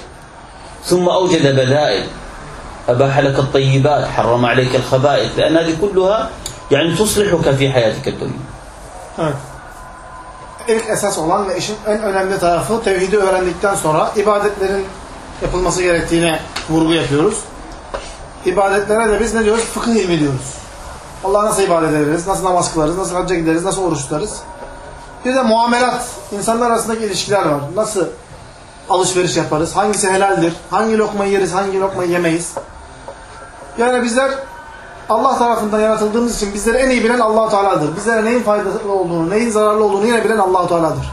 ثم أوجد بدائل أباح لك الطيبات. حرم عليك الخبائث. لأن هذه كلها يعني تصلحك في حياتك الدنيا. İlk esas olan ve işin en önemli tarafı tevhidi öğrendikten sonra ibadetlerin yapılması gerektiğine vurgu yapıyoruz. İbadetlere de biz ne diyoruz? Fıkıh ilmi diyoruz. Allah'a nasıl ibadet ederiz, nasıl namaz kılarız, nasıl hacca gideriz, nasıl oruç tutarız. Bir de muamelat, insanlar arasındaki ilişkiler var. Nasıl alışveriş yaparız, hangisi helaldir, hangi lokmayı yeriz, hangi lokmayı yemeyiz. Yani bizler Allah tarafından yaratıldığımız için bizleri en iyi bilen allah Teala'dır. Bizlere neyin faydalı olduğunu, neyin zararlı olduğunu yine bilen allah Teala'dır.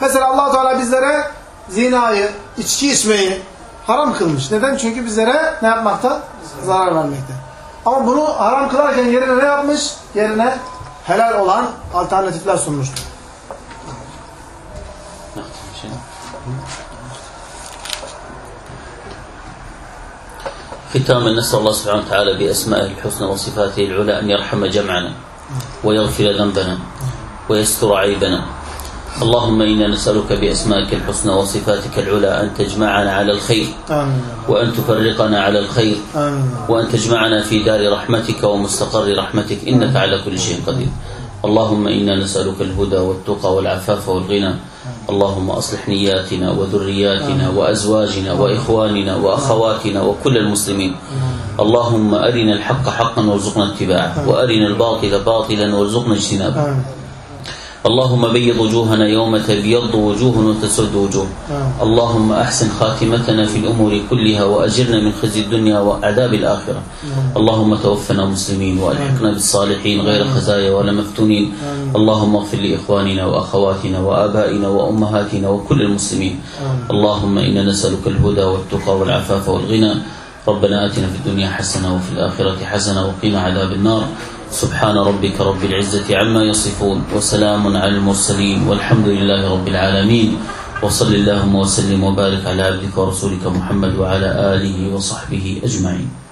Mesela allah Teala bizlere zinayı, içki içmeyi haram kılmış. Neden? Çünkü bizlere ne yapmakta? Zarar vermekte. Ama bunu haram kılarken yerine ne yapmış? Yerine helal olan alternatifler sunmuştur. نختم شيء. ختاما نسأل الله سبحانه وتعالى بأسمائه الحسنى وصفاته العلى أن يرحم جمعنا ويغفر ذنبنا ويستر عيبنا اللهم إنا نسألك بأسمائك الحسنى وصفاتك العلى أن تجمعنا على الخير. وأن تفرقنا على الخير. وأن تجمعنا في دار رحمتك ومستقر رحمتك. إنك على كل شيء قدير. اللهم إنا نسألك الهدى والتقى والعفاف والغنى. اللهم أصلح نياتنا وذرياتنا وأزواجنا وإخواننا وأخواتنا وكل المسلمين. اللهم أرنا الحق حقا وارزقنا اتباعه. وأرنا الباطل باطلا وارزقنا اجتنابه. اللهم بيض وجوهنا يوم تبيض وجوه وتسود وجوه. اللهم أحسن خاتمتنا في الأمور كلها وأجرنا من خزي الدنيا وعذاب الآخرة. اللهم توفنا مسلمين وألحقنا بالصالحين غير خزايا ولا مفتونين. اللهم اغفر لإخواننا وأخواتنا وآبائنا وأمهاتنا وكل المسلمين. اللهم إنا نسألك الهدى والتقى والعفاف والغنى. ربنا آتنا في الدنيا حسنة وفي الآخرة حسنة وقنا عذاب النار. سبحان ربك رب العزة عما يصفون وسلام على المرسلين والحمد لله رب العالمين وصل اللهم وسلم وبارك على عبدك ورسولك محمد وعلى آله وصحبه أجمعين